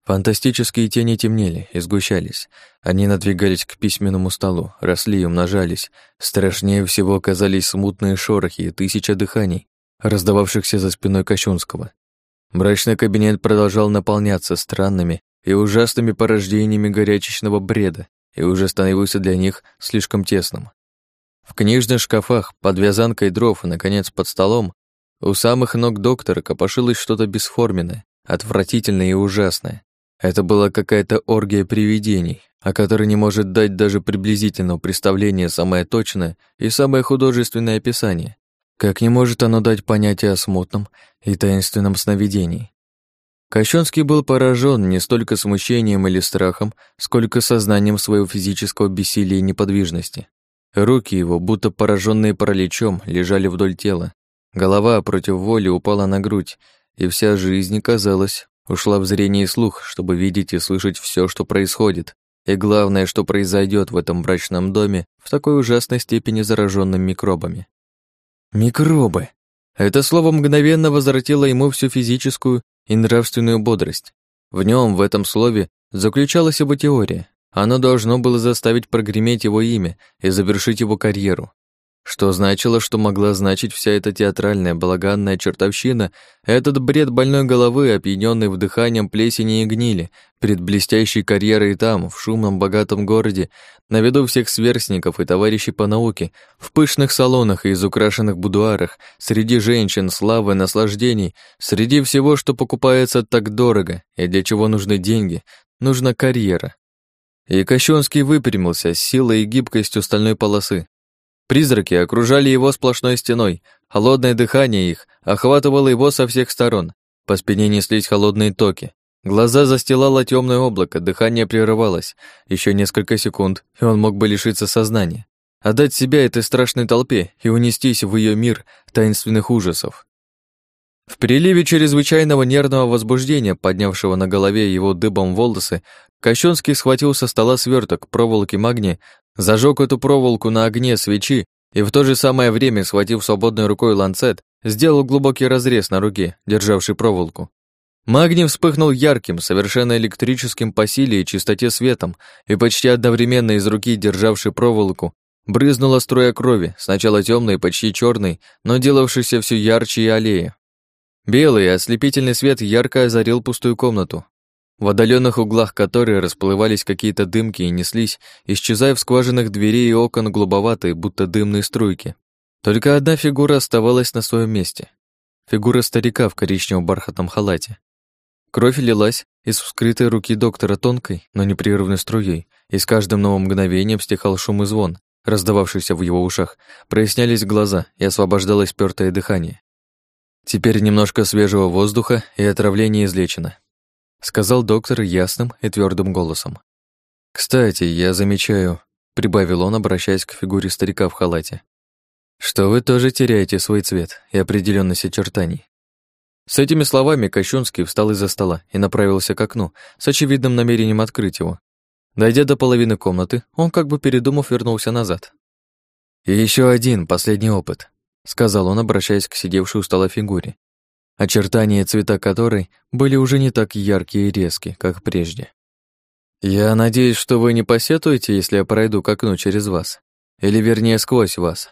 Фантастические тени темнели и сгущались. Они надвигались к письменному столу, росли и умножались. Страшнее всего оказались смутные шорохи и тысяча дыханий, раздававшихся за спиной Кощунского. Мрачный кабинет продолжал наполняться странными и ужасными порождениями горячечного бреда и уже становился для них слишком тесным. В книжных шкафах, под вязанкой дров и, наконец, под столом, у самых ног доктора копошилось что-то бесформенное, отвратительное и ужасное. Это была какая-то оргия привидений, о которой не может дать даже приблизительного представления самое точное и самое художественное описание, как не может оно дать понятие о смутном и таинственном сновидении. Кощенский был поражен не столько смущением или страхом, сколько сознанием своего физического бессилия и неподвижности. Руки его, будто пораженные параличом, лежали вдоль тела. Голова против воли упала на грудь, и вся жизнь, казалось, Ушла в зрение и слух, чтобы видеть и слышать все, что происходит, и главное, что произойдет в этом брачном доме в такой ужасной степени зараженным микробами. Микробы. Это слово мгновенно возвратило ему всю физическую и нравственную бодрость. В нем, в этом слове, заключалась его теория. Оно должно было заставить прогреметь его имя и завершить его карьеру. Что значило, что могла значить вся эта театральная балаганная чертовщина, этот бред больной головы, опьянённый вдыханием плесени и гнили, перед блестящей карьерой там, в шумном богатом городе, на виду всех сверстников и товарищей по науке, в пышных салонах и изукрашенных будуарах, среди женщин, славы, наслаждений, среди всего, что покупается так дорого и для чего нужны деньги, нужна карьера. И Кощунский выпрямился с силой и гибкостью стальной полосы, Призраки окружали его сплошной стеной, холодное дыхание их охватывало его со всех сторон. По спине неслись холодные токи. Глаза застилало темное облако, дыхание прерывалось. Еще несколько секунд, и он мог бы лишиться сознания. Отдать себя этой страшной толпе и унестись в ее мир таинственных ужасов. В приливе чрезвычайного нервного возбуждения, поднявшего на голове его дыбом волосы, Кощунский схватил со стола сверток проволоки магния, зажег эту проволоку на огне свечи и в то же самое время, схватив свободной рукой ланцет, сделал глубокий разрез на руке, державшей проволоку. Магний вспыхнул ярким, совершенно электрическим по силе и чистоте светом, и почти одновременно из руки, державшей проволоку, брызнула струя крови, сначала темной, почти черной, но делавшейся все ярче и аллея. Белый ослепительный свет ярко озарил пустую комнату. В отдаленных углах которой расплывались какие-то дымки и неслись, исчезая в скважинах дверей и окон голубоватые, будто дымные струйки. Только одна фигура оставалась на своем месте. Фигура старика в коричневом бархатном халате. Кровь лилась из вскрытой руки доктора тонкой, но непрерывной струей, и с каждым новым мгновением стихал шум и звон, раздававшийся в его ушах, прояснялись глаза и освобождалось спёртое дыхание. Теперь немножко свежего воздуха, и отравление излечено, сказал доктор ясным и твердым голосом. Кстати, я замечаю, прибавил он, обращаясь к фигуре старика в халате, что вы тоже теряете свой цвет и определенность очертаний. С этими словами Кощунский встал из-за стола и направился к окну с очевидным намерением открыть его. Дойдя до половины комнаты, он, как бы передумав, вернулся назад. «И еще один, последний опыт», — сказал он, обращаясь к сидевшей у стола фигуре, очертания цвета которой были уже не так яркие и резкие, как прежде. «Я надеюсь, что вы не посетуете, если я пройду к окну через вас, или вернее сквозь вас.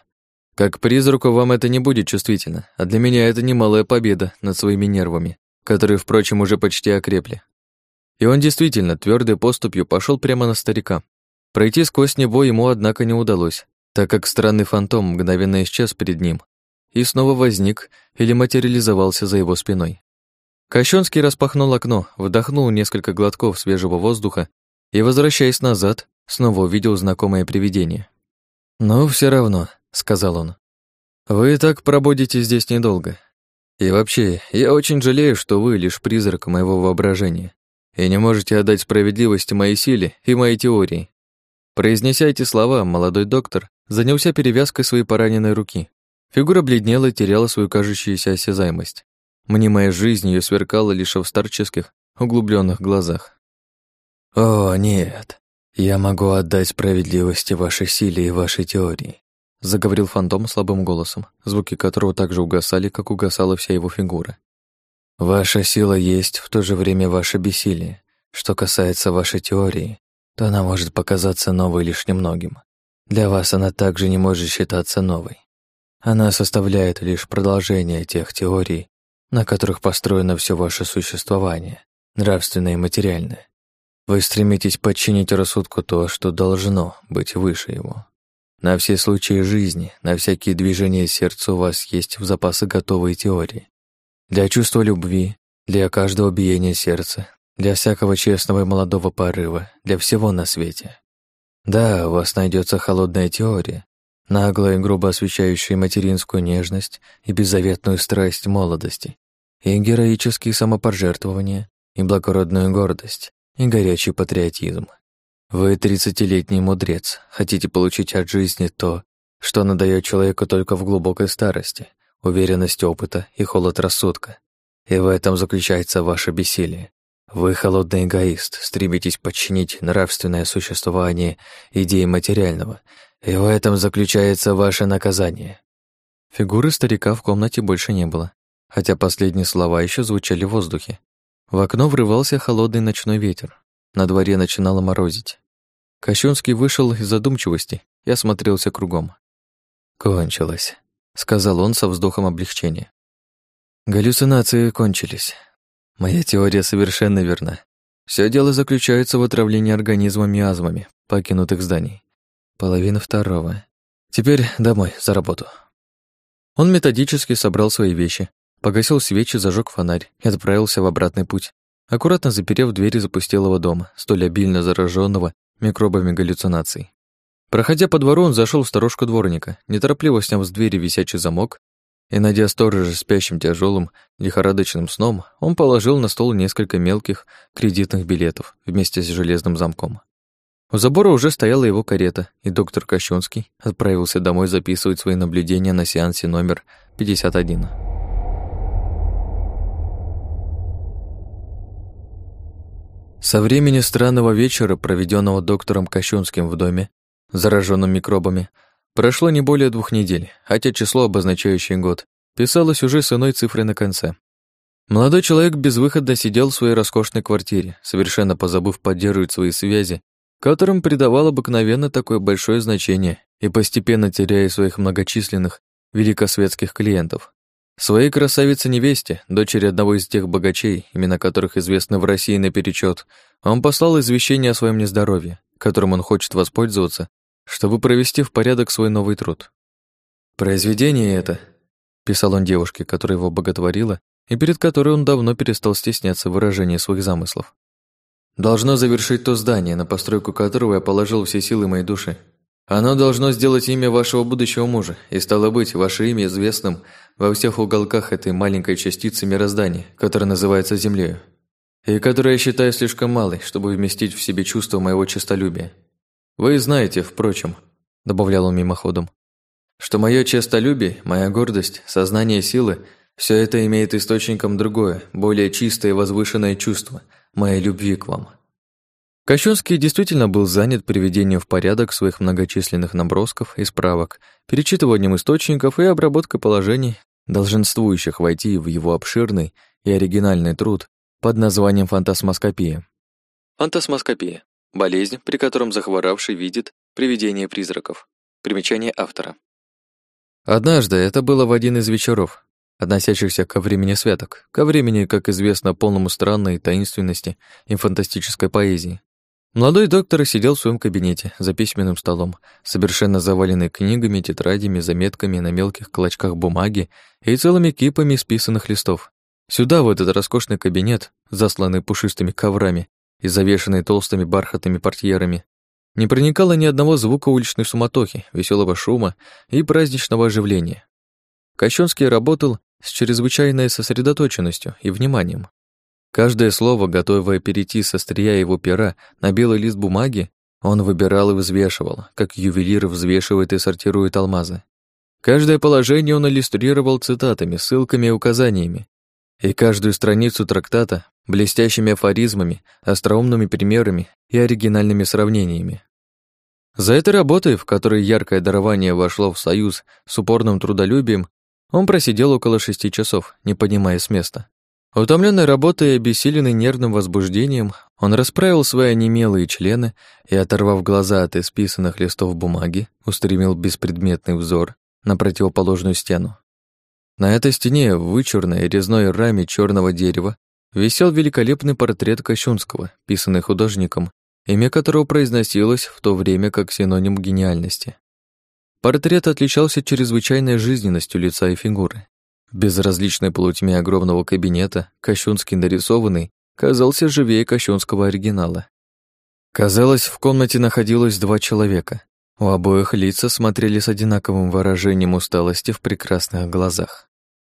Как призраку вам это не будет чувствительно, а для меня это немалая победа над своими нервами, которые, впрочем, уже почти окрепли». И он действительно твердой поступью пошел прямо на старика. Пройти сквозь него ему, однако, не удалось так как странный фантом мгновенно исчез перед ним и снова возник или материализовался за его спиной. Кощенский распахнул окно, вдохнул несколько глотков свежего воздуха и, возвращаясь назад, снова увидел знакомое привидение. «Ну, все равно», — сказал он. «Вы так пробудете здесь недолго. И вообще, я очень жалею, что вы лишь призрак моего воображения и не можете отдать справедливости моей силе и моей теории. Произнеся эти слова, молодой доктор занялся перевязкой своей пораненной руки. Фигура бледнела и теряла свою кажущуюся осязаемость. Мнимая жизнь ее сверкала лишь в старческих, углубленных глазах. «О, нет, я могу отдать справедливости вашей силе и вашей теории», заговорил фантом слабым голосом, звуки которого также угасали, как угасала вся его фигура. «Ваша сила есть в то же время ваше бессилие. Что касается вашей теории, то она может показаться новой лишь немногим. Для вас она также не может считаться новой. Она составляет лишь продолжение тех теорий, на которых построено все ваше существование, нравственное и материальное. Вы стремитесь подчинить рассудку то, что должно быть выше его. На все случаи жизни, на всякие движения сердца у вас есть в запасы готовые теории. Для чувства любви, для каждого биения сердца, для всякого честного и молодого порыва, для всего на свете. Да, у вас найдется холодная теория, наглая и грубо освещающая материнскую нежность и беззаветную страсть молодости, и героические самопожертвования, и благородную гордость, и горячий патриотизм. Вы тридцатилетний мудрец, хотите получить от жизни то, что она дает человеку только в глубокой старости, уверенность опыта и холод рассудка. И в этом заключается ваше бессилие. Вы холодный эгоист, стремитесь подчинить нравственное существование идее материального, и в этом заключается ваше наказание. Фигуры старика в комнате больше не было, хотя последние слова еще звучали в воздухе. В окно врывался холодный ночной ветер. На дворе начинало морозить. Кощунский вышел из задумчивости и осмотрелся кругом. «Кончилось», — сказал он со вздохом облегчения. «Галлюцинации кончились. Моя теория совершенно верна. Все дело заключается в отравлении организма миазмами покинутых зданий. Половина второго. Теперь домой, за работу. Он методически собрал свои вещи, погасил свечи, зажег фонарь и отправился в обратный путь. Аккуратно заперев двери запустелого дома, столь обильно зараженного микробами галлюцинаций. Проходя по двору, он зашел в сторожку дворника, неторопливо сняв с двери висячий замок и, найдя сторожа спящим тяжелым, лихорадочным сном, он положил на стол несколько мелких кредитных билетов вместе с железным замком. У забора уже стояла его карета, и доктор Кощунский отправился домой записывать свои наблюдения на сеансе номер 51. Со времени странного вечера, проведенного доктором Кощунским в доме, зараженным микробами, Прошло не более двух недель, хотя число, обозначающее год, писалось уже с иной цифрой на конце. Молодой человек безвыходно сидел в своей роскошной квартире, совершенно позабыв поддерживать свои связи, которым придавал обыкновенно такое большое значение и постепенно теряя своих многочисленных великосветских клиентов. Своей красавице-невесте, дочери одного из тех богачей, имена которых известны в России наперечет, он послал извещение о своем нездоровье, которым он хочет воспользоваться, чтобы провести в порядок свой новый труд. «Произведение это», — писал он девушке, которая его боготворила, и перед которой он давно перестал стесняться выражения своих замыслов. «Должно завершить то здание, на постройку которого я положил все силы моей души. Оно должно сделать имя вашего будущего мужа, и стало быть, ваше имя известным во всех уголках этой маленькой частицы мироздания, которая называется Землею, и которую я считаю слишком малой, чтобы вместить в себе чувство моего честолюбия. Вы знаете, впрочем, добавлял он мимоходом, что мое честолюбие, моя гордость, сознание силы – все это имеет источником другое, более чистое и возвышенное чувство – моей любви к вам. Кощунский действительно был занят приведением в порядок своих многочисленных набросков и справок, перечитыванием источников и обработкой положений, долженствующих войти в его обширный и оригинальный труд под названием фантасмоскопия. Фантасмоскопия – болезнь, при котором захворавший видит привидение призраков. Примечание автора. Однажды, это было в один из вечеров, относящихся ко времени святок, ко времени, как известно, полному странной таинственности и фантастической поэзии, Молодой доктор сидел в своем кабинете за письменным столом, совершенно заваленный книгами, тетрадями, заметками на мелких клочках бумаги и целыми кипами списанных листов. Сюда, в этот роскошный кабинет, засланный пушистыми коврами и завешенный толстыми бархатными портьерами, не проникало ни одного звука уличной суматохи, веселого шума и праздничного оживления. Кощунский работал с чрезвычайной сосредоточенностью и вниманием. Каждое слово, готовое перейти со стрия его пера на белый лист бумаги, он выбирал и взвешивал, как ювелир взвешивает и сортирует алмазы. Каждое положение он иллюстрировал цитатами, ссылками и указаниями, и каждую страницу трактата блестящими афоризмами, остроумными примерами и оригинальными сравнениями. За этой работой, в которой яркое дарование вошло в союз с упорным трудолюбием, он просидел около шести часов, не поднимая с места. Утомленный работой и обессиленный нервным возбуждением, он расправил свои онемелые члены и, оторвав глаза от исписанных листов бумаги, устремил беспредметный взор на противоположную стену. На этой стене, в вычурной резной раме черного дерева, висел великолепный портрет Кощунского, писанный художником, имя которого произносилось в то время как синоним гениальности. Портрет отличался чрезвычайной жизненностью лица и фигуры. В безразличной полутьме огромного кабинета Кощунский нарисованный казался живее Кощунского оригинала. Казалось, в комнате находилось два человека. У обоих лица смотрели с одинаковым выражением усталости в прекрасных глазах.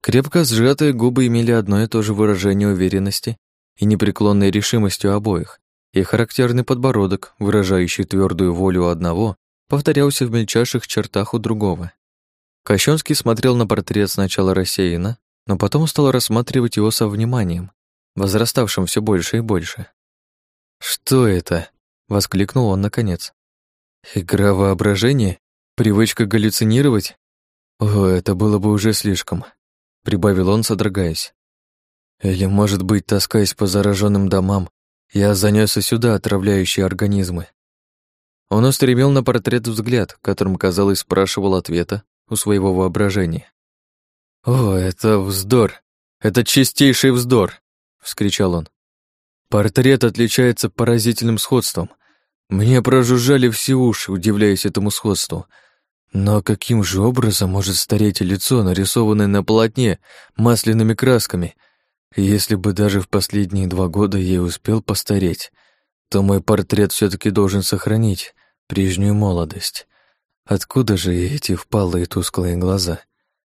Крепко сжатые губы имели одно и то же выражение уверенности и непреклонной решимости у обоих, и характерный подбородок, выражающий твердую волю одного, повторялся в мельчайших чертах у другого. Кощенский смотрел на портрет сначала рассеянно, но потом стал рассматривать его со вниманием, возраставшим все больше и больше. «Что это?» — воскликнул он наконец. «Игра воображения? Привычка галлюцинировать? О, это было бы уже слишком», — прибавил он, содрогаясь. «Или, может быть, таскаясь по зараженным домам, я занёс и сюда отравляющие организмы». Он устремил на портрет взгляд, которым, казалось, спрашивал ответа, у своего воображения. «О, это вздор! Это чистейший вздор!» — вскричал он. «Портрет отличается поразительным сходством. Мне прожужжали все уши, удивляясь этому сходству. Но каким же образом может стареть лицо, нарисованное на полотне масляными красками? Если бы даже в последние два года я успел постареть, то мой портрет все таки должен сохранить прежнюю молодость. Откуда же эти впалые тусклые глаза?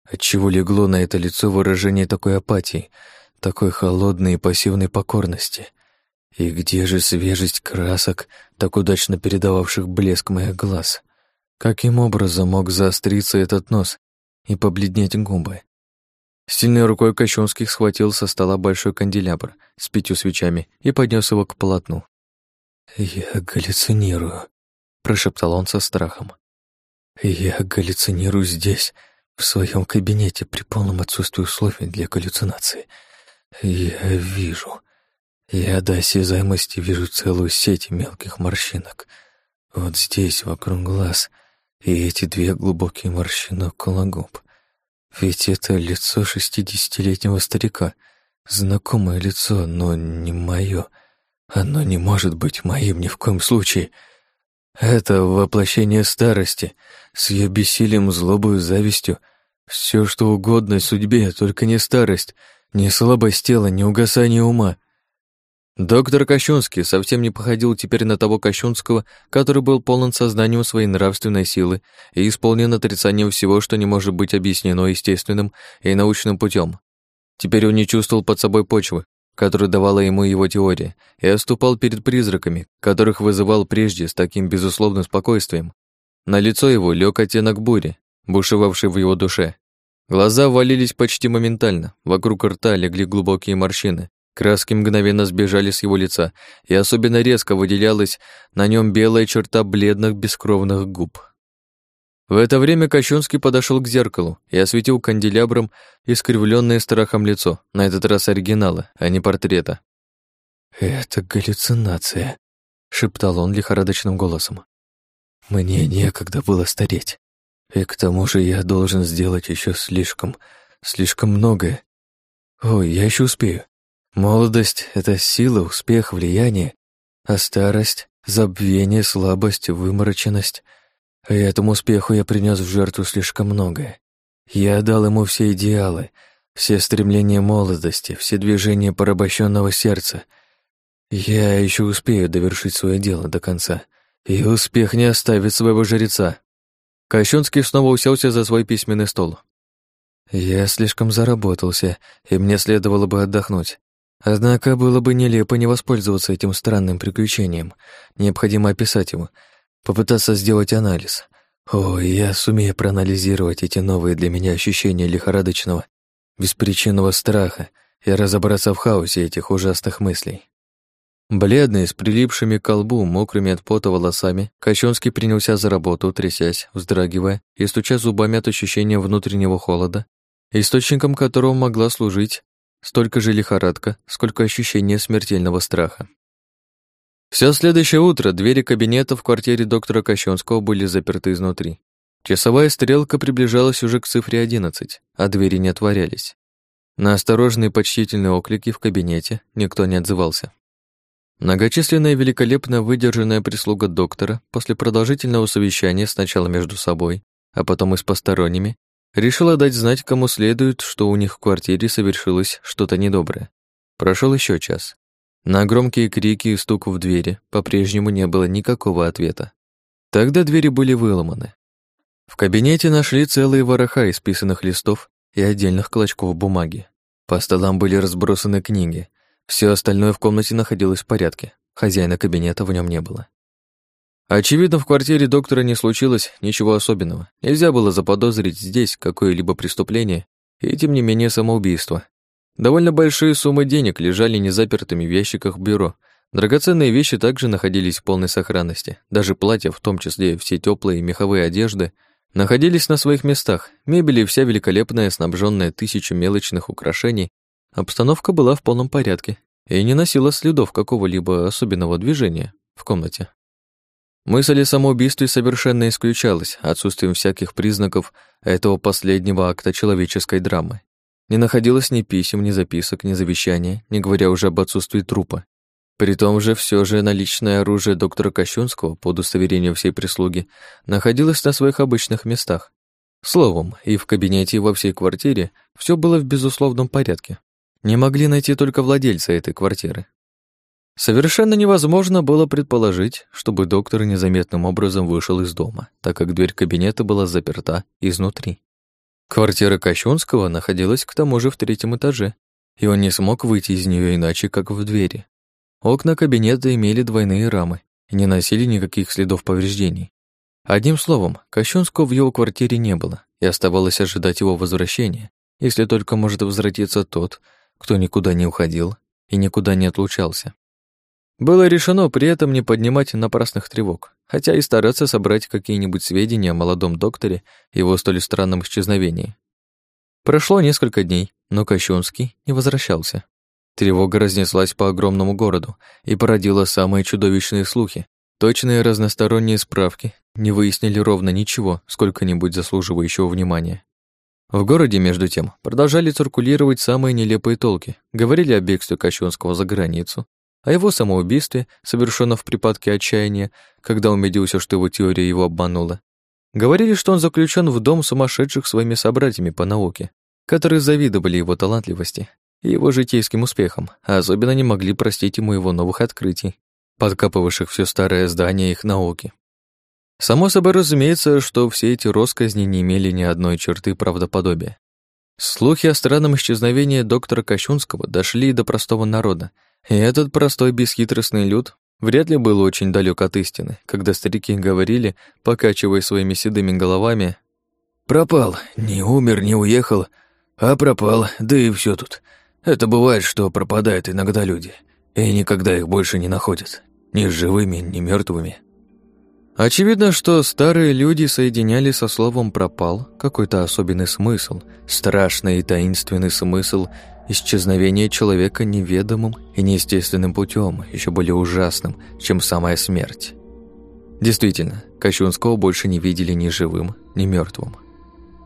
Отчего легло на это лицо выражение такой апатии, такой холодной и пассивной покорности? И где же свежесть красок, так удачно передававших блеск моих глаз? Каким образом мог заостриться этот нос и побледнеть губы? Сильной рукой Кощунских схватил со стола большой канделябр с пятью свечами и поднес его к полотну. «Я галлюцинирую», — прошептал он со страхом. Я галлюцинирую здесь, в своем кабинете, при полном отсутствии условий для галлюцинации. Я вижу. Я до осязаемости вижу целую сеть мелких морщинок. Вот здесь, вокруг глаз, и эти две глубокие морщины около губ. Ведь это лицо шестидесятилетнего старика. Знакомое лицо, но не мое. Оно не может быть моим ни в коем случае. Это воплощение старости, с ее бессилием, злобой, завистью. Все, что угодно судьбе, только не старость, не слабость тела, не угасание ума. Доктор Кощунский совсем не походил теперь на того Кощунского, который был полон сознанием своей нравственной силы и исполнен отрицанием всего, что не может быть объяснено естественным и научным путем. Теперь он не чувствовал под собой почвы, которую давала ему его теория, и оступал перед призраками, которых вызывал прежде с таким безусловным спокойствием. На лицо его лег оттенок бури, бушевавший в его душе. Глаза валились почти моментально, вокруг рта легли глубокие морщины, Краски мгновенно сбежали с его лица, и особенно резко выделялась на нем белая черта бледных бескровных губ. В это время Кощунский подошел к зеркалу и осветил канделябром искривленное страхом лицо, на этот раз оригинала, а не портрета. «Это галлюцинация», — шептал он лихорадочным голосом. «Мне некогда было стареть, и к тому же я должен сделать еще слишком, слишком многое. Ой, я еще успею. Молодость — это сила, успех, влияние, а старость — забвение, слабость, вымороченность. И этому успеху я принес в жертву слишком многое. Я дал ему все идеалы, все стремления молодости, все движения порабощенного сердца. Я еще успею довершить свое дело до конца, и успех не оставит своего жреца. Кощунский снова уселся за свой письменный стол. Я слишком заработался, и мне следовало бы отдохнуть. Однако было бы нелепо не воспользоваться этим странным приключением. Необходимо описать его, попытаться сделать анализ. О, я сумею проанализировать эти новые для меня ощущения лихорадочного, беспричинного страха и разобраться в хаосе этих ужасных мыслей. Бледный, с прилипшими к колбу, мокрыми от пота волосами, Кощунский принялся за работу, трясясь, вздрагивая и стуча зубами от ощущения внутреннего холода, источником которого могла служить Столько же лихорадка, сколько ощущение смертельного страха. Все следующее утро двери кабинета в квартире доктора Кощенского были заперты изнутри. Часовая стрелка приближалась уже к цифре 11, а двери не отворялись. На осторожные почтительные оклики в кабинете никто не отзывался. Многочисленная великолепно выдержанная прислуга доктора после продолжительного совещания сначала между собой, а потом и с посторонними, Решила дать знать, кому следует, что у них в квартире совершилось что-то недоброе. Прошел еще час. На громкие крики и стук в двери по-прежнему не было никакого ответа. Тогда двери были выломаны. В кабинете нашли целые вороха исписанных листов и отдельных клочков бумаги. По столам были разбросаны книги. Все остальное в комнате находилось в порядке. Хозяина кабинета в нем не было. Очевидно, в квартире доктора не случилось ничего особенного. Нельзя было заподозрить здесь какое-либо преступление, и тем не менее самоубийство. Довольно большие суммы денег лежали незапертыми в ящиках бюро. Драгоценные вещи также находились в полной сохранности. Даже платья, в том числе все теплые меховые одежды, находились на своих местах. Мебель и вся великолепная, снабженная тысячу мелочных украшений, обстановка была в полном порядке и не носила следов какого-либо особенного движения в комнате. Мысль о самоубийстве совершенно исключалась отсутствием всяких признаков этого последнего акта человеческой драмы. Не находилось ни писем, ни записок, ни завещания, не говоря уже об отсутствии трупа. При том же все же наличное оружие доктора Кощунского, по удостоверению всей прислуги, находилось на своих обычных местах. Словом, и в кабинете, и во всей квартире все было в безусловном порядке. Не могли найти только владельца этой квартиры. Совершенно невозможно было предположить, чтобы доктор незаметным образом вышел из дома, так как дверь кабинета была заперта изнутри. Квартира Кощунского находилась к тому же в третьем этаже, и он не смог выйти из нее иначе, как в двери. Окна кабинета имели двойные рамы и не носили никаких следов повреждений. Одним словом, Кощунского в его квартире не было, и оставалось ожидать его возвращения, если только может возвратиться тот, кто никуда не уходил и никуда не отлучался. Было решено при этом не поднимать напрасных тревог, хотя и стараться собрать какие-нибудь сведения о молодом докторе и его столь странном исчезновении. Прошло несколько дней, но Кощунский не возвращался. Тревога разнеслась по огромному городу и породила самые чудовищные слухи. Точные разносторонние справки не выяснили ровно ничего, сколько-нибудь заслуживающего внимания. В городе, между тем, продолжали циркулировать самые нелепые толки. Говорили о бегстве Кощунского за границу, о его самоубийстве, совершенном в припадке отчаяния, когда убедился, что его теория его обманула. Говорили, что он заключен в дом сумасшедших своими собратьями по науке, которые завидовали его талантливости и его житейским успехам, а особенно не могли простить ему его новых открытий, подкапывавших все старое здание их науки. Само собой разумеется, что все эти росказни не имели ни одной черты правдоподобия. Слухи о странном исчезновении доктора Кощунского дошли до простого народа, и этот простой бесхитростный люд вряд ли был очень далек от истины, когда старики говорили, покачивая своими седыми головами, «Пропал, не умер, не уехал, а пропал, да и все тут. Это бывает, что пропадают иногда люди, и никогда их больше не находят, ни живыми, ни мертвыми. Очевидно, что старые люди соединяли со словом «пропал» какой-то особенный смысл, страшный и таинственный смысл исчезновения человека неведомым и неестественным путем, еще более ужасным, чем самая смерть. Действительно, Кощунского больше не видели ни живым, ни мертвым.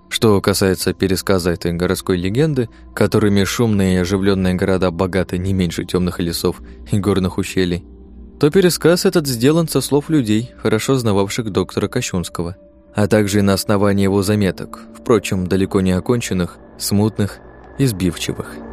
Что касается пересказа этой городской легенды, которыми шумные и оживленные города богаты не меньше темных лесов и горных ущелий, то пересказ этот сделан со слов людей, хорошо знававших доктора Кощунского, а также на основании его заметок, впрочем, далеко не оконченных, смутных и сбивчивых.